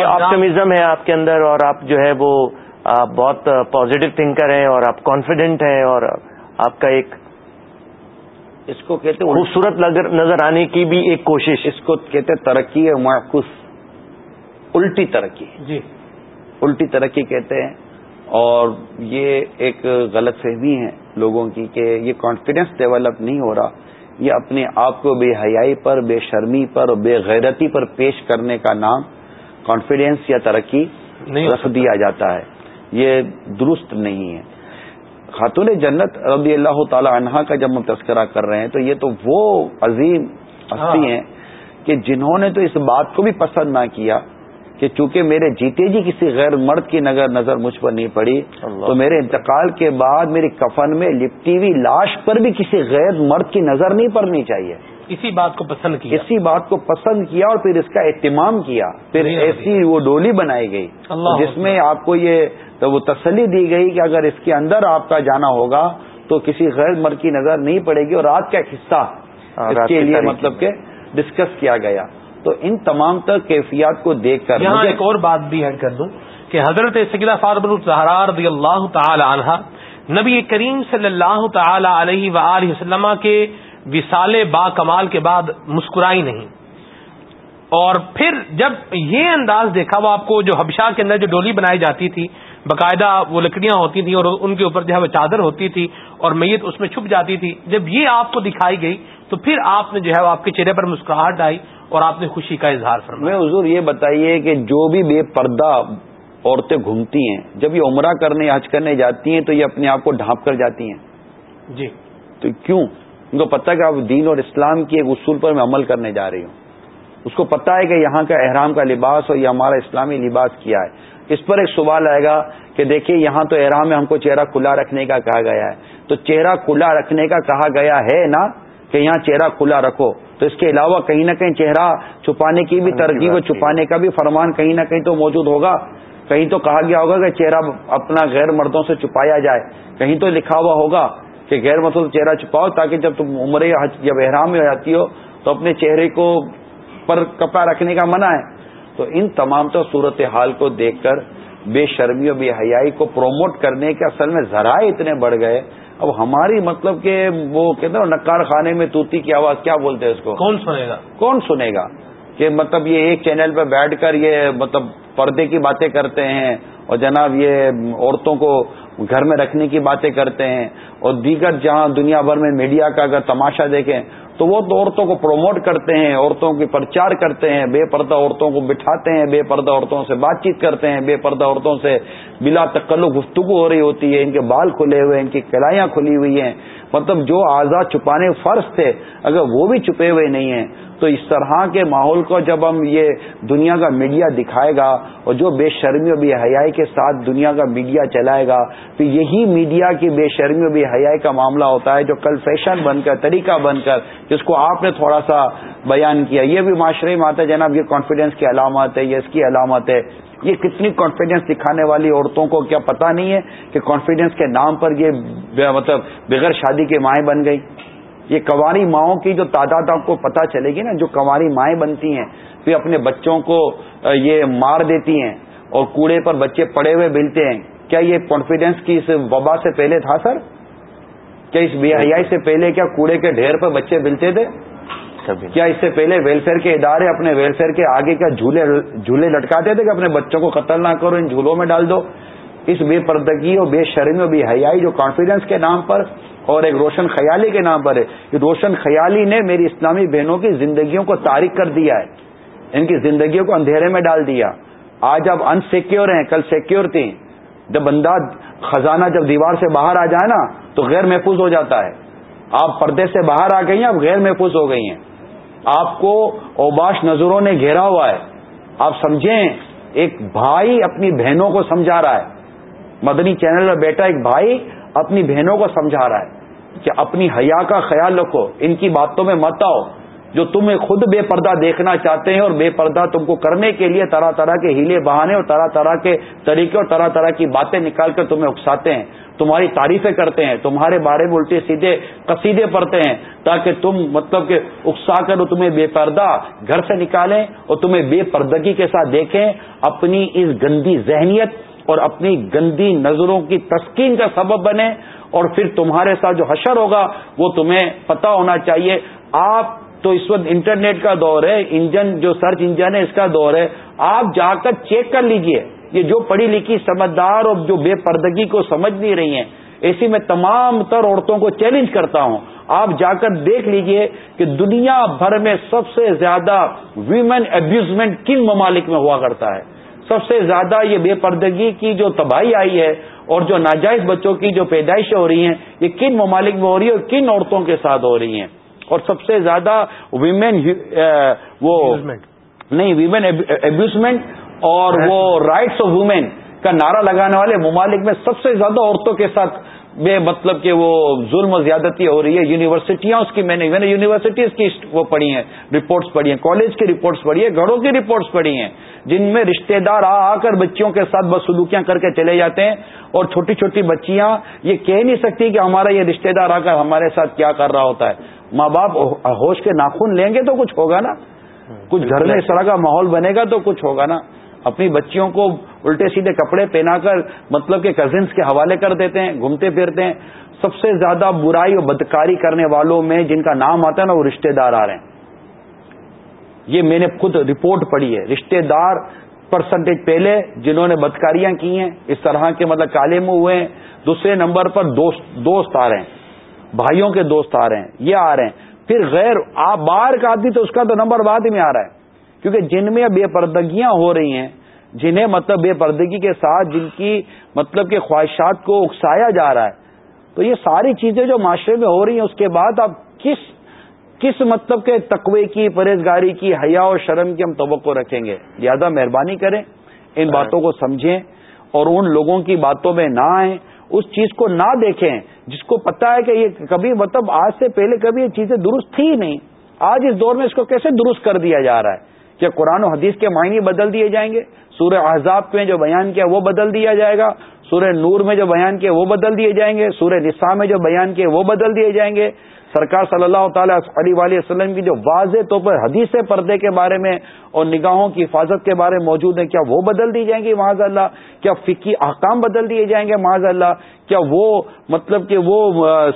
آپٹمزم ہے۔ آپ کے اندر اور آپ جو ہے وہ بہت پازیٹو تھنکر ہیں اور آپ کانفیڈنٹ ہیں اور آپ کا ایک اس کو کہتے ہیں خوبصورت نظر آنے کی بھی ایک کوشش. اس کو کہتے ترقی ہے معکوس الٹی ترقی جی۔ الٹی ترقی کہتے ہیں اور یہ ایک غلط فہمی ہے لوگوں کی کہ یہ کانفیڈینس ڈیولپ نہیں ہو رہا۔ یہ اپنے آپ کو بے حیائی پر بے شرمی پر بے غیرتی پر پیش کرنے کا نام کانفیڈینس یا ترقی رکھ دیا جاتا ہے۔ یہ درست نہیں ہے۔ خاتون جنت رضی اللہ تعالی عنہا کا جب ہم تذکرہ کر رہے ہیں تو یہ تو وہ عظیم ہستی ہیں کہ جنہوں نے تو اس بات کو بھی پسند نہ کیا کہ چونکہ میرے جیتے جی کسی غیر مرد کی نظر نظر مجھ پر نہیں پڑی تو میرے انتقال کے بعد میری کفن میں لپٹی ہوئی لاش پر بھی کسی غیر مرد کی نظر نہیں پڑنی چاہیے۔ اسی بات کو پسند کیا۔ اسی بات کو پسند کیا اور پھر اس کا اہتمام کیا۔ پھر ایسی وہ ڈولی بنائی گئی۔ جس میں آپ کو یہ تو وہ تسلی دی گئی کہ اگر اس کے اندر آپ کا جانا ہوگا تو کسی غیر مرد کی نظر نہیں پڑے گی اور رات کا ایک حصہ ہاں، اس کے لیے مطلب کہ ڈسکس کیا گیا۔ تو ان تمام تر کیفیات کو دیکھ کر یہاں ایک اور بات بھی ایڈ کر دوں کہ حضرت سکیلا فارب رضی اللہ تعالی عنہ نبی کریم صلی اللہ تعالی علیہ و وسلم کے وسال با کمال کے بعد مسکرائی نہیں۔ اور پھر جب یہ انداز دیکھا وہ آپ کو جو حبشہ کے اندر جو ڈولی بنائی جاتی تھی باقاعدہ وہ لکڑیاں ہوتی تھیں اور ان کے اوپر جو ہے وہ چادر ہوتی تھی اور میت اس میں چھپ جاتی تھی۔ جب یہ آپ کو دکھائی گئی تو پھر آپ نے جو ہے آپ کے چہرے پر مسکراہٹ آئی اور آپ نے خوشی کا اظہار فرمایا۔ حضور یہ بتائیے کہ جو بھی بے پردہ عورتیں گھومتی ہیں جب یہ عمرہ کرنے حج کرنے جاتی ہیں تو یہ اپنے آپ کو ڈھانپ کر جاتی ہیں۔ جی۔ تو کیوں؟ ان کو پتہ کہ آپ دین اور اسلام کی ایک اصول پر میں عمل کرنے جا رہی ہوں۔ اس کو پتا ہے کہ یہاں کا احرام کا لباس اور یہ ہمارا اسلامی لباس کیا ہے۔ اس پر ایک سوال آئے گا کہ دیکھیے یہاں تو احرام میں ہم کو چہرہ کھلا رکھنے کا کہا گیا ہے۔ تو چہرہ کھلا رکھنے کا کہا گیا ہے نا کہ یہاں چہرہ کھلا رکھو۔ تو اس کے علاوہ کہیں نہ کہیں چہرہ چھپانے کی بھی ترغیب چھپانے کا بھی فرمان کہیں نہ کہیں تو موجود ہوگا۔ کہیں تو کہا گیا ہوگا کہ چہرہ اپنا غیر مردوں سے چھپایا جائے۔ کہیں تو لکھا ہوا ہوگا کہ غیر سے چہرہ چھپاؤ تاکہ جب تم عمرے جب احرام میں ہو جاتی ہو تو اپنے چہرے کو پر کپڑا رکھنے کا منع ہے۔ تو ان تمام تو صورت حال کو دیکھ کر بے شرمی اور بے حیائی کو پروموٹ کرنے کے اصل میں ذرائع اتنے بڑھ گئے۔ اب ہماری مطلب کہ وہ کہتے ہیں نکار خانے میں توتی کی آواز کیا بولتے ہیں اس کو؟ کون سنے گا؟ کون سنے گا؟ کہ مطلب یہ ایک چینل پہ بیٹھ کر یہ مطلب پردے کی باتیں کرتے ہیں اور جناب یہ عورتوں کو گھر میں رکھنے کی باتیں کرتے ہیں اور دیگر جہاں دنیا بھر میں میڈیا کا اگر تماشا دیکھیں تو وہ تو عورتوں کو پروموٹ کرتے ہیں، عورتوں کی پرچار کرتے ہیں، بے پردہ عورتوں کو بٹھاتے ہیں، بے پردہ عورتوں سے بات چیت کرتے ہیں، بے پردہ عورتوں سے بلا تکلو گفتگو ہو رہی ہوتی ہے، ان کے بال کھلے ہوئے ہیں ان کی کلائیاں کھلی ہوئی ہیں۔ مطلب جو آزاد چھپانے فرض تھے، اگر وہ بھی چھپے ہوئے نہیں ہیں تو اس طرح کے ماحول کو جب ہم یہ دنیا کا میڈیا دکھائے گا اور جو بے شرمی و بے حیائی کے ساتھ دنیا کا میڈیا چلائے گا، تو یہی میڈیا کی بے شرمی و بے حیائی کا معاملہ ہوتا ہے جو کل فیشن بن کر، طریقہ بن کر، جس کو آپ نے تھوڑا سا بیان کیا۔ یہ بھی معاشرے میں آتا ہے جناب، یہ کانفیڈینس کی علامت ہے، یہ اس کی علامت ہے۔ یہ کتنی کانفیڈینس دکھانے والی عورتوں کو کیا پتا نہیں ہے کہ کانفیڈینس کے نام پر یہ مطلب بغیر شادی کے مائیں بن گئی۔ یہ کواری ماؤں کی جو تعداد آپ کو پتا چلے گی نا جو کواری مائیں بنتی ہیں پھر اپنے بچوں کو یہ مار دیتی ہیں اور کوڑے پر بچے پڑے ہوئے ملتے ہیں۔ کیا یہ کانفیڈینس کی اس وبا سے پہلے تھا سر؟ کیا اس بے حیائی سے پہلے کیا کوڑے کے ڈھیر پر بچے ملتے تھے؟ کیا اس سے پہلے ویلفیئر کے ادارے اپنے ویلفیئر کے آگے کیا جھولے جھولے لٹکاتے تھے کہ اپنے بچوں کو قتل نہ کرو ان جھولوں میں ڈال دو؟ اس بے پردگی اور بے شرمی اور بے حیائی جو کانفیڈینس کے نام پر اور ایک روشن خیالی کے نام پر ہے۔ یہ روشن خیالی نے میری اسلامی بہنوں کی زندگیوں کو تاریخ کر دیا ہے۔ ان کی زندگیوں کو اندھیرے میں ڈال دیا۔ آج اب انسیکیور ہیں، کل سیکیور تھیں۔ جب بندہ خزانہ جب دیوار سے باہر آ جائے نا، تو غیر محفوظ ہو جاتا ہے۔ آپ پردے سے باہر آ گئی ہیں اب غیر محفوظ ہو گئی ہیں۔ آپ کو اوباش نظروں نے گھیرا ہوا ہے۔ آپ سمجھیں، ایک بھائی اپنی بہنوں کو سمجھا رہا ہے۔ مدنی چینل میں بیٹا ایک بھائی اپنی بہنوں کو سمجھا رہا ہے کہ اپنی حیا کا خیال رکھو، ان کی باتوں میں مت آؤ۔ جو تمہیں خود بے پردہ دیکھنا چاہتے ہیں اور بے پردہ تم کو کرنے کے لیے طرح طرح کے ہیلے بہانے اور طرح طرح کے طریقے اور طرح طرح کی باتیں نکال کر تمہیں اکساتے ہیں، تمہاری تعریفیں کرتے ہیں، تمہارے بارے میں الٹے سیدھے قصیدے پڑھتے ہیں تاکہ تم مطلب کہ اکسا کر تمہیں بے پردہ گھر سے نکالیں اور تمہیں بے پردگی کے ساتھ دیکھیں۔ اپنی اس گندی ذہنیت اور اپنی گندی نظروں کی تسکین کا سبب بنے اور پھر تمہارے ساتھ جو حشر ہوگا وہ تمہیں پتا ہونا چاہیے۔ آپ تو اس وقت انٹرنیٹ کا دور ہے، انجن جو سرچ انجن ہے، اس کا دور ہے۔ آپ جا کر چیک کر لیجیے۔ یہ جو پڑھی لکھی سمجھدار اور جو بے پردگی کو سمجھ نہیں رہی ہیں، ایسی میں تمام تر عورتوں کو چیلنج کرتا ہوں۔ آپ جا کر دیکھ لیجیے کہ دنیا بھر میں سب سے زیادہ ویمن ابیوزمنٹ کن ممالک میں ہوا کرتا ہے۔ سب سے زیادہ یہ بے پردگی کی جو تباہی آئی ہے اور جو ناجائز بچوں کی جو پیدائشیں ہو رہی ہیں یہ کن ممالک میں ہو رہی ہے اور کن عورتوں کے ساتھ ہو رہی ہیں؟ اور سب سے زیادہ ویمن وہ نہیں ویمن ابیوزمنٹ اور وہ رائٹس آف وومین کا نعرہ لگانے والے ممالک میں سب سے زیادہ عورتوں کے ساتھ بے مطلب کہ وہ ظلم و زیادتی ہو رہی ہے یونیورسٹیاں اس کی میں نے میں نے یونیورسٹیز کی وہ پڑھی ہیں رپورٹس پڑھی ہیں کالج کی رپورٹس پڑھی ہیں گھروں کی رپورٹس پڑھی ہیں جن میں رشتہ دار آ آ کر بچیوں کے ساتھ بدسلوکیاں کر کے چلے جاتے ہیں اور چھوٹی چھوٹی بچیاں یہ کہہ نہیں سکتی کہ ہمارا یہ رشتہ دار آ کر ہمارے ساتھ کیا کر رہا ہوتا ہے۔ ماں باپ ہوش کے ناخن لیں گے تو کچھ ہوگا نا؟ کچھ گھر میں اس طرح کا ماحول بنے گا تو کچھ ہوگا نا؟ اپنی بچیوں کو الٹے سیدھے کپڑے پہنا کر مطلب کہ کزنس کے حوالے کر دیتے ہیں، گھومتے پھرتے ہیں۔ سب سے زیادہ برائی اور بدکاری کرنے والوں میں جن کا نام آتا ہے نا، وہ رشتہ دار آ رہے ہیں۔ یہ میں نے خود رپورٹ پڑھی ہے۔ رشتہ دار پرسنٹیج پہلے جنہوں نے بدکاریاں کی ہیں، اس طرح کے مطلب کالے منہ ہوئے ہیں۔ دوسرے نمبر پر دوست دوست آ رہے ہیں۔ بھائیوں کے دوست آ رہے ہیں۔ یہ آ رہے ہیں۔ پھر غیر آپ باہر کا آدمی تو اس کا تو نمبر بعد میں آ رہا ہے۔ کیونکہ جن میں بے پردگیاں ہو رہی ہیں جنہیں مطلب بے پردگی کے ساتھ جن کی مطلب کہ خواہشات کو اکسایا جا رہا ہے۔ تو یہ ساری چیزیں جو معاشرے میں ہو رہی ہیں اس کے بعد آپ کس کس مطلب کے تقوی کی پرہیزگاری کی حیا اور شرم کی ہم توقع رکھیں گے۔ لہذا مہربانی کریں ان باتوں کو سمجھیں اور ان لوگوں کی باتوں میں نہ آئیں۔ اس چیز کو نہ دیکھیں جس کو پتا ہے کہ یہ کبھی مطلب آج سے پہلے کبھی یہ چیزیں درست تھی ہی نہیں۔ آج اس دور میں اس کو کیسے درست کر دیا جا رہا ہے؟ کہ قرآن و حدیث کے معنی بدل دیے جائیں گے، سورہ احزاب میں جو بیان کیا وہ بدل دیا جائے گا، سورہ نور میں جو بیان کیا وہ بدل دیے جائیں گے، سورہ نساء میں جو بیان کیے وہ بدل دیے جائیں گے۔ سرکار صلی اللہ تعالی علیہ وآلہ وسلم کی جو واضح طور پر حدیث پردے کے بارے میں اور نگاہوں کی حفاظت کے بارے میں موجود ہیں، کیا وہ بدل دی جائیں گی معاذ اللہ؟ کیا فکی احکام بدل دیے جائیں گے معاذ اللہ؟ کیا وہ مطلب کہ وہ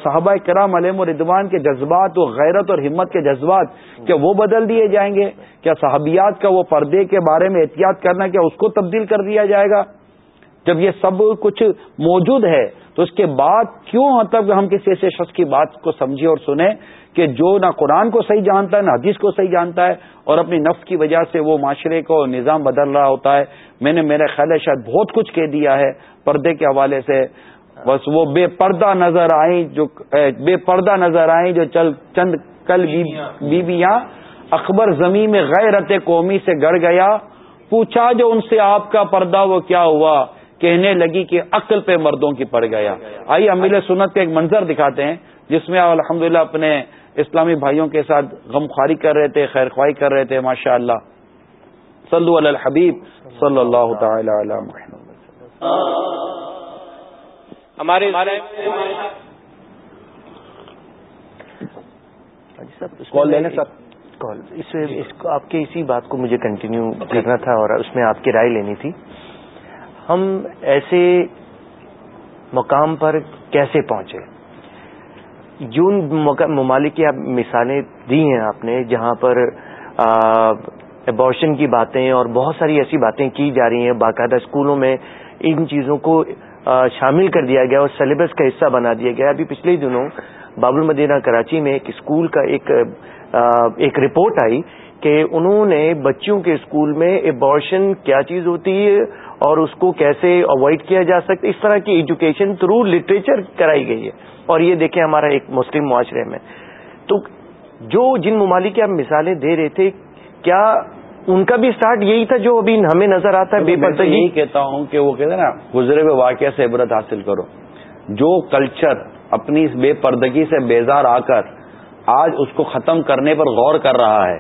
صحابہ کرام علیم و ردوان کے جذبات و غیرت اور ہمت کے جذبات، کیا وہ بدل دیے جائیں گے؟ کیا صحابیات کا وہ پردے کے بارے میں احتیاط کرنا، کیا اس کو تبدیل کر دیا جائے گا؟ جب یہ سب کچھ موجود ہے تو اس کے بعد کیوں مطلب ہم کسی ایسے شخص کی بات کو سمجھیں اور سنیں کہ جو نہ قرآن کو صحیح جانتا ہے، نہ حدیث کو صحیح جانتا ہے اور اپنی نفس کی وجہ سے وہ معاشرے کو نظام بدل رہا ہوتا ہے۔ میں نے میرے خیال ہے شاید بہت کچھ کہہ دیا ہے پردے کے حوالے سے۔ بس وہ بے پردہ نظر آئیں جو بے پردہ نظر آئیں جو چل، چند کل بیویاں اکبر زمین میں غیر قومی سے گڑ گیا۔ پوچھا جو ان سے آپ کا پردہ وہ کیا ہوا؟ کہنے لگی کہ عقل پہ مردوں کی پڑ گیا۔ آئیے امیل سنت کا ایک منظر دکھاتے ہیں جس میں آپ الحمد اپنے اسلامی بھائیوں کے ساتھ غم خواری کر رہے تھے خیر خواہ کر رہے تھے ماشاء اللہ صلو علی الحبیب صلی اللہ تعالی علی محمد۔ ہمارے کال لینے سر کال اس آپ کے اسی بات کو مجھے کنٹینیو کرنا تھا اور اس میں آپ کی رائے لینی تھی۔ ہم ایسے مقام پر کیسے پہنچے؟ جون ممالک کی آپ مثالیں دی ہیں آپ نے، جہاں پر ابارشن کی باتیں اور بہت ساری ایسی باتیں کی جا رہی ہیں، باقاعدہ اسکولوں میں ان چیزوں کو شامل کر دیا گیا اور سلیبس کا حصہ بنا دیا گیا۔ ابھی پچھلے دنوں باب المدینہ کراچی میں ایک اسکول کا ایک ایک رپورٹ آئی کہ انہوں نے بچوں کے اسکول میں ابارشن کیا چیز ہوتی ہے اور اس کو کیسے اوائڈ کیا جا سکتا اس طرح کی ایجوکیشن تھرو لٹریچر کرائی گئی ہے۔ اور یہ دیکھیں ہمارا ایک مسلم معاشرے میں۔ تو جو جن ممالک کی آپ مثالیں دے رہے تھے کیا ان کا بھی اسٹارٹ یہی تھا جو ابھی ہمیں نظر آتا ہے؟ بے پردگی یہی کہتا ہوں کہ وہ کہتے ہیں نا گزرے ہوئے واقعہ سے عبرت حاصل کرو۔ جو کلچر اپنی اس بے پردگی سے بیزار آ کر آج اس کو ختم کرنے پر غور کر رہا ہے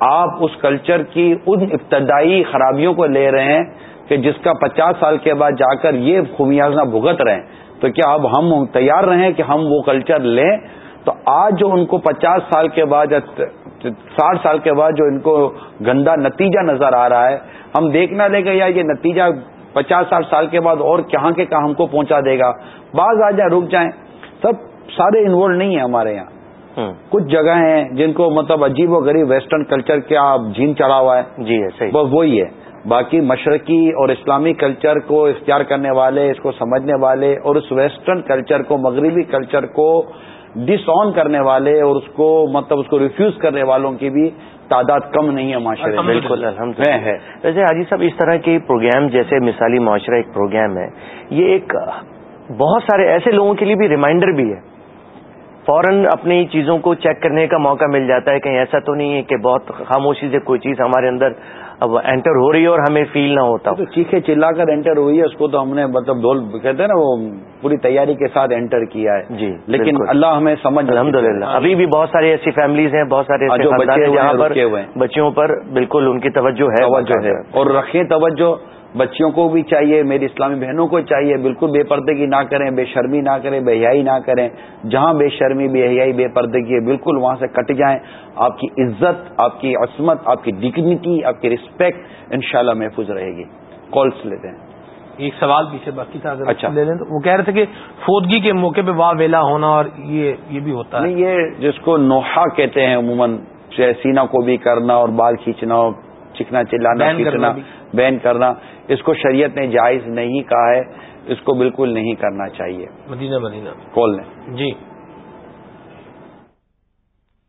آپ اس کلچر کی ان ابتدائی خرابیوں کو لے رہے ہیں کہ جس کا پچاس سال کے بعد جا کر یہ خمیازہ بھگت رہے تو کیا اب ہم تیار رہیں کہ ہم وہ کلچر لیں؟ تو آج جو ان کو پچاس سال کے بعد ساٹھ سال کے بعد جو ان کو گندا نتیجہ نظر آ رہا ہے ہم دیکھنا لے گا یا یہ نتیجہ پچاس ساٹھ سال کے بعد اور کہاں کے کہاں ہم کو پہنچا دے گا؟ بعض آ جائیں رک جائیں سب سارے انوالو نہیں ہیں ہمارے یہاں۔ کچھ جگہ ہیں جن کو مطلب عجیب و غریب ویسٹرن کلچر کیا جھین چڑھا ہوا ہے۔ جی بس وہی ہے۔ باقی مشرقی اور اسلامی کلچر کو اختیار کرنے والے اس کو سمجھنے والے اور اس ویسٹرن کلچر کو مغربی کلچر کو ڈس آن کرنے والے اور اس کو مطلب اس کو ریفیوز کرنے والوں کی بھی تعداد کم نہیں ہے معاشرے بالکل الحمد ہے۔ ویسے حاجی صاحب اس طرح کے پروگرام جیسے مثالی معاشرہ ایک پروگرام ہے یہ ایک بہت سارے ایسے لوگوں کے لیے بھی ریمائنڈر بھی ہے۔ فوراً اپنی چیزوں کو چیک کرنے کا موقع مل جاتا ہے کہیں ایسا تو نہیں ہے کہ بہت خاموشی سے کوئی چیز ہمارے اندر اب انٹر ہو رہی ہے اور ہمیں فیل نہ ہوتا تو چیخے چلا کر انٹر ہوئی ہے اس کو تو ہم نے مطلب ڈول کہتے ہیں نا وہ پوری تیاری کے ساتھ انٹر کیا ہے۔ جی لیکن اللہ ہمیں سمجھ الحمد للہ ابھی بھی بہت ساری ایسی فیملیز ہیں بہت سارے جہاں پر بچوں پر بالکل ان کی توجہ ہے۔ اور رکھیں توجہ۔ بچیوں کو بھی چاہیے میری اسلامی بہنوں کو چاہیے بالکل بے پردگی نہ کریں بے شرمی نہ کریں بے حیائی نہ کریں۔ جہاں بے شرمی بے حیائی بے پردگی ہے بالکل وہاں سے کٹ جائیں۔ آپ کی عزت آپ کی عصمت آپ کی ڈگنیٹی آپ کی رسپیکٹ انشاءاللہ محفوظ رہے گی۔ کالس لیتے ہیں۔ ایک سوال پیچھے باقی تھا اگر اچھا۔ لے لیں تو وہ کہہ رہے تھے کہ فوتگی کے موقع پہ واہ ویلا ہونا اور یہ یہ بھی ہوتا ہے۔ یہ جس کو نوحا کہتے ہیں عموماً سینا کو بھی کرنا اور بال کھینچنا چکنا چلانا کھینچنا بین کرنا۔ اس کو شریعت نے جائز نہیں کہا ہے اس کو بالکل نہیں کرنا چاہیے۔ مدینہ مدینہ۔ کھول لیں۔ جی۔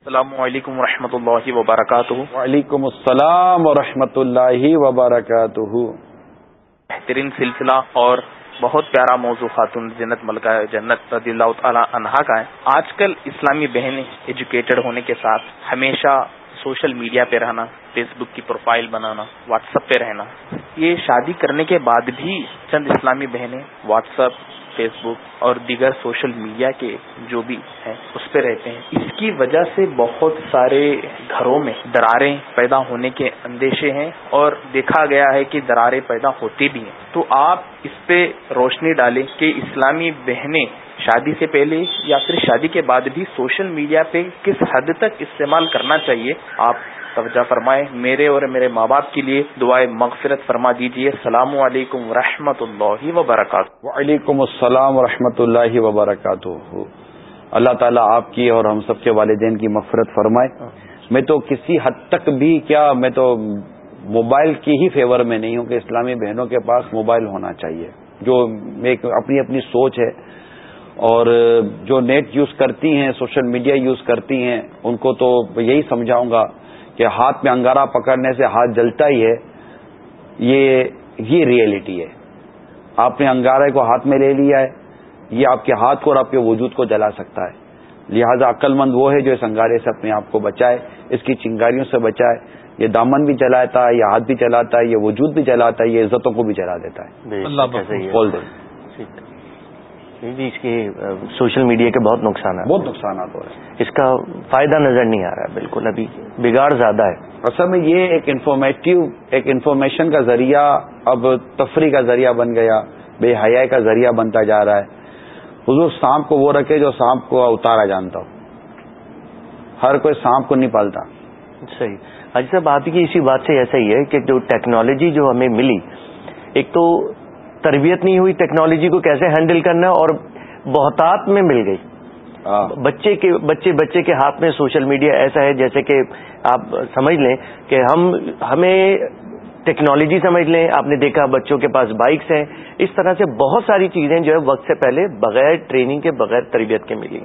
السلام علیکم و اللہ وبرکاتہ۔ وعلیکم السلام و اللہ وبرکاتہ۔ بہترین سلسلہ اور بہت پیارا موضوع خاتون جنت ملکہ جنت رضی اللہ تعالی عنہا کا ہے۔ آج کل اسلامی بہنیں ایجوکیٹڈ ہونے کے ساتھ ہمیشہ سوشل میڈیا پہ رہنا، فیس بک کی پروفائل بنانا، واٹس ایپ پہ رہنا، یہ شادی کرنے کے بعد بھی چند اسلامی بہنیں واٹس ایپ، فیس بک اور دیگر سوشل میڈیا کے جو بھی ہیں، اس پہ رہتے ہیں۔ اس کی وجہ سے بہت سارے گھروں میں دراریں پیدا ہونے کے اندیشے ہیں اور دیکھا گیا ہے کہ دراریں پیدا ہوتی بھی ہیں۔ تو آپ اس پہ روشنی ڈالیں کہ اسلامی بہنیں شادی سے پہلے یا پھر شادی کے بعد بھی سوشل میڈیا پہ کس حد تک استعمال کرنا چاہیے؟ آپ توجہ فرمائے میرے اور میرے ماں باپ کے لیے دعائیں مغفرت فرما دیجیے السلام علیکم و اللہ وبرکاتہ۔ وعلیکم السلام و اللہ وبرکاتہ۔ اللہ تعالیٰ آپ کی اور ہم سب کے والدین کی مغفرت فرمائے۔ میں تو کسی حد تک بھی کیا، میں تو موبائل کی ہی فیور میں نہیں ہوں کہ اسلامی بہنوں کے پاس موبائل ہونا چاہیے۔ جو ایک اپنی اپنی سوچ ہے اور جو نیٹ یوز کرتی ہیں سوشل میڈیا یوز کرتی ہیں ان کو تو یہی سمجھاؤں گا کہ ہاتھ میں انگارا پکڑنے سے ہاتھ جلتا ہی ہے۔ یہ یہ ریئلٹی ہے۔ آپ نے انگارے کو ہاتھ میں لے لیا ہے یہ آپ کے ہاتھ کو اور آپ کے وجود کو جلا سکتا ہے۔ لہذا عقل مند وہ ہے جو اس انگارے سے اپنے آپ کو بچائے اس کی چنگاریوں سے بچائے۔ یہ دامن بھی جلاتا ہے یہ ہاتھ بھی چلاتا ہے یہ وجود بھی جلاتا ہے یہ عزتوں کو بھی جلا دیتا ہے۔ اللہ جی اس کے سوشل میڈیا کے بہت نقصانات بہت نقصانات ہو رہے ہیں۔ اس کا فائدہ نظر نہیں آ رہا ہے بالکل ابھی بگاڑ زیادہ ہے۔ اصل میں یہ ایک انفارمیٹو ایک انفارمیشن کا ذریعہ اب تفریح کا ذریعہ بن گیا بے حیا کا ذریعہ بنتا جا رہا ہے۔ حضور سانپ کو وہ رکھے جو سانپ کو اتارا جانتا ہو۔ ہر کوئی سانپ کو نہیں پالتا۔ صحیح۔ حج صاحب آپ کی اسی بات سے ایسا ہی ہے کہ جو ٹیکنالوجی جو ہمیں ملی ایک تو تربیت نہیں ہوئی ٹیکنالوجی کو کیسے ہینڈل کرنا اور بہتات میں مل گئی۔ ہاں۔ بچے کے بچے بچے کے ہاتھ میں سوشل میڈیا ایسا ہے جیسے کہ آپ سمجھ لیں کہ ہم ہمیں ٹیکنالوجی سمجھ لیں۔ آپ نے دیکھا بچوں کے پاس بائکس ہیں۔ اس طرح سے بہت ساری چیزیں جو ہے وقت سے پہلے بغیر ٹریننگ کے بغیر تربیت کے ملی۔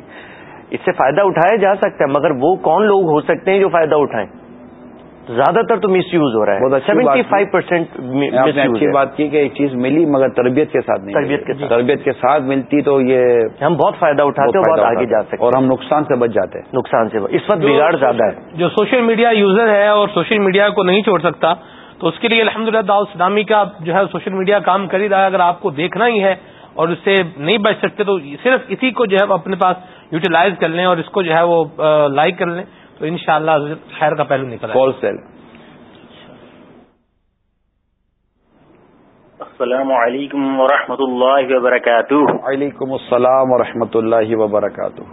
اس سے فائدہ اٹھایا جا سکتا ہے مگر وہ کون لوگ ہو سکتے ہیں جو فائدہ اٹھائیں؟ زیادہ تر تو مس یوز ہو رہا ہے. سیونٹی فائیو پرسینٹ اچھی بات کی کہ ایک چیز ملی مگر تربیت کے ساتھ نہیں تربیت کے تربیت کے ساتھ ملتی تو یہ ہم بہت فائدہ اٹھاتے ہیں بہت آگے جا سکتے. اور ہم نقصان سے بچ جاتے. ہیں نقصان سے اس وقت بگاڑ زیادہ ہے. جو سوشل میڈیا یوزر ہے اور سوشل میڈیا کو نہیں چھوڑ سکتا تو اس کے لیے الحمد للہ داؤ اسلامی کا جو ہے سوشل میڈیا کام کر ہی رہا ہے. اگر آپ کو دیکھنا ہی ہے اور اس سے نہیں بچ سکتے تو صرف اسی کو جو ہے اپنے پاس یوٹیلائز کر لیں اور اس کو جو ہے وہ لائک کر لیں. تو انشاءاللہ خیر کا پہلو نکلا سیل السلام علیکم ورحمۃ اللہ وبرکاتہ۔ وعلیکم السلام ورحمۃ اللہ وبرکاتہ۔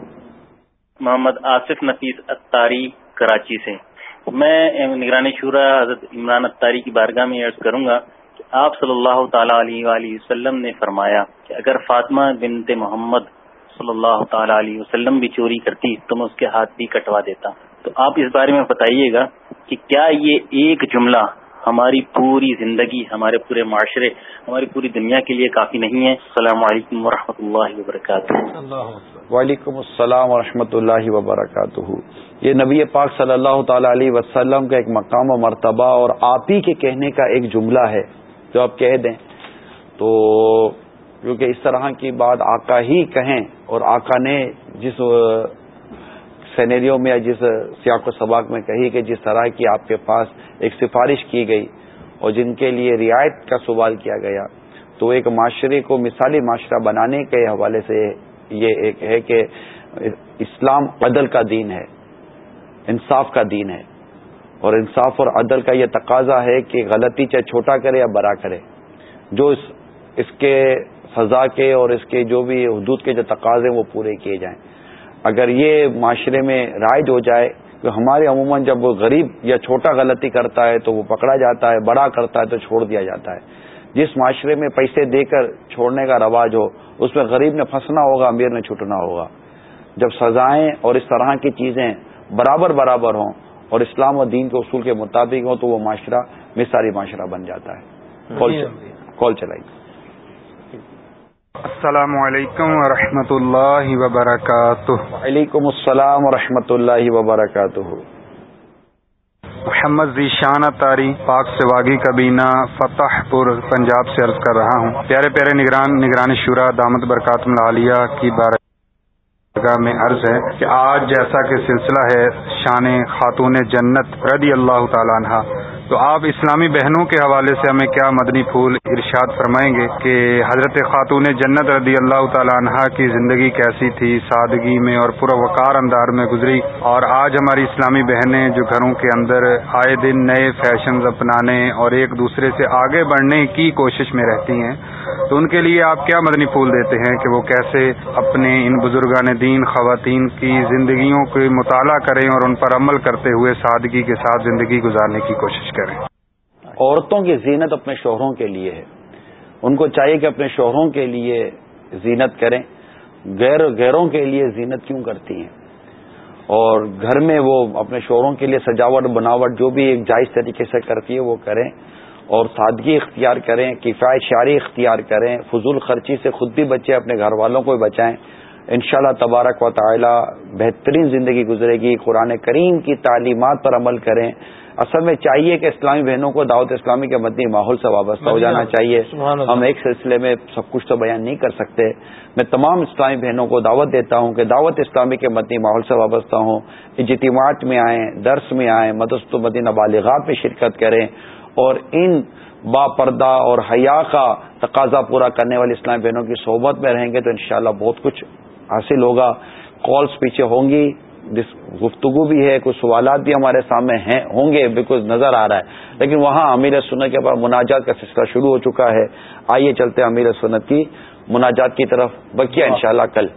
محمد آصف نفیس اتاری کراچی سے۔ میں نگرانی شورا حضرت عمران اتاری کی بارگاہ میں عرض کروں گا کہ آپ صلی اللہ تعالی علیہ وآلہ وسلم نے فرمایا کہ اگر فاطمہ بنت محمد صلی اللہ تعالی علیہ وسلم بھی چوری کرتی تو میں اس کے ہاتھ بھی کٹوا دیتا۔ تو آپ اس بارے میں بتائیے گا کہ کیا یہ ایک جملہ ہماری پوری زندگی، ہمارے پورے معاشرے، ہماری پوری دنیا کے لیے کافی نہیں ہے؟ السلام علیکم و اللہ وبرکاتہ۔ وعلیکم السلام و اللہ وبرکاتہ۔ یہ نبی پاک صلی اللہ تعالی علیہ وسلم کا ایک مقام و مرتبہ اور آپ ہی کے کہنے کا ایک جملہ ہے، جو آپ کہہ دیں۔ تو کیونکہ اس طرح کی بات آقا ہی کہیں اور آقا نے جس سینیریو میں جس سیاق و سباق میں کہی کہ جس طرح کی آپ کے پاس ایک سفارش کی گئی اور جن کے لیے رعایت کا سوال کیا گیا، تو ایک معاشرے کو مثالی معاشرہ بنانے کے حوالے سے یہ ایک ہے کہ اسلام عدل کا دین ہے، انصاف کا دین ہے اور انصاف اور عدل کا یہ تقاضا ہے کہ غلطی چاہے چھوٹا کرے یا بڑا کرے، جو اس اس کے سزا کے اور اس کے جو بھی حدود کے جو تقاضے وہ پورے کیے جائیں۔ اگر یہ معاشرے میں رائج ہو جائے تو ہمارے عموماً جب وہ غریب یا چھوٹا غلطی کرتا ہے تو وہ پکڑا جاتا ہے بڑا کرتا ہے تو چھوڑ دیا جاتا ہے۔ جس معاشرے میں پیسے دے کر چھوڑنے کا رواج ہو اس میں غریب نے پھنسنا ہوگا امیر نے چھوٹنا ہوگا۔ جب سزائیں اور اس طرح کی چیزیں برابر برابر ہوں اور اسلام و دین کے اصول کے مطابق ہو تو وہ معاشرہ مثالی معاشرہ بن جاتا ہے۔ کال چلائیے۔ السلام علیکم ورحمۃ اللہ وبرکاتہ۔ وعلیکم السلام ورحمۃ اللہ وبرکاتہ۔ محمد ذیشان تاری پاک سواگی کبینہ فتح پور پنجاب سے عرض کر رہا ہوں۔ پیارے پیارے نگران نگران شورا دامت برکات ملالیہ کی بار میں عرض ہے کہ آج جیسا کہ سلسلہ ہے شان خاتون جنت رضی اللہ تعالیٰ عنہ تو آپ اسلامی بہنوں کے حوالے سے ہمیں کیا مدنی پھول ارشاد فرمائیں گے کہ حضرت خاتون جنت رضی اللہ تعالیٰ عنہ کی زندگی کیسی تھی، سادگی میں اور پورا وقار اندار میں گزری؟ اور آج ہماری اسلامی بہنیں جو گھروں کے اندر آئے دن نئے فیشنز اپنانے اور ایک دوسرے سے آگے بڑھنے کی کوشش میں رہتی ہیں تو ان کے لیے آپ کیا مدنی پھول دیتے ہیں کہ وہ کیسے اپنے ان بزرگان دین، خواتین کی زندگیوں کے مطالعہ کریں اور ان پر عمل کرتے ہوئے سادگی کے ساتھ زندگی گزارنے کی کوشش کریں؟ عورتوں کی زینت اپنے شوہروں کے لیے ہے۔ ان کو چاہیے کہ اپنے شوہروں کے لیے زینت کریں۔ غیر غیروں کے لیے زینت کیوں کرتی ہیں؟ اور گھر میں وہ اپنے شوہروں کے لیے سجاوٹ، بناوٹ، جو بھی ایک جائز طریقے سے کرتی ہے، وہ کریں۔ اور سادگی اختیار کریں کفایت شاری اختیار کریں فضول خرچی سے خود بھی بچے اپنے گھر والوں کو بھی بچائیں۔ ان شاء اللہ تبارک و تعالی بہترین زندگی گزرے گی قرآن کریم کی تعلیمات پر عمل کریں۔ اصل میں چاہیے کہ اسلامی بہنوں کو دعوت اسلامی کے مدنی ماحول سے وابستہ ہو جانا چاہیے۔ ہم ایک سلسلے میں سب کچھ تو بیان نہیں کر سکتے۔ میں تمام اسلامی بہنوں کو دعوت دیتا ہوں کہ دعوت اسلامی کے مدنی ماحول سے وابستہ ہوں۔ اجتماعات میں آئیں درس میں آئیں مدست مدینہ بالغات میں شرکت کریں۔ اور ان با پردہ اور حیا کا تقاضا پورا کرنے والی اسلامی بہنوں کی صحبت میں رہیں گے تو انشاءاللہ بہت کچھ حاصل ہوگا۔ کالس پیچھے ہوں گی گفتگو بھی ہے، کچھ سوالات بھی ہمارے سامنے ہیں، ہوں گے بالکل نظر آ رہا ہے۔ لیکن وہاں امیر سنت کے بعد مناجات کا سلسلہ شروع ہو چکا ہے۔ آئیے چلتے امیر سنت کی مناجات کی طرف۔ بکیا انشاءاللہ کل۔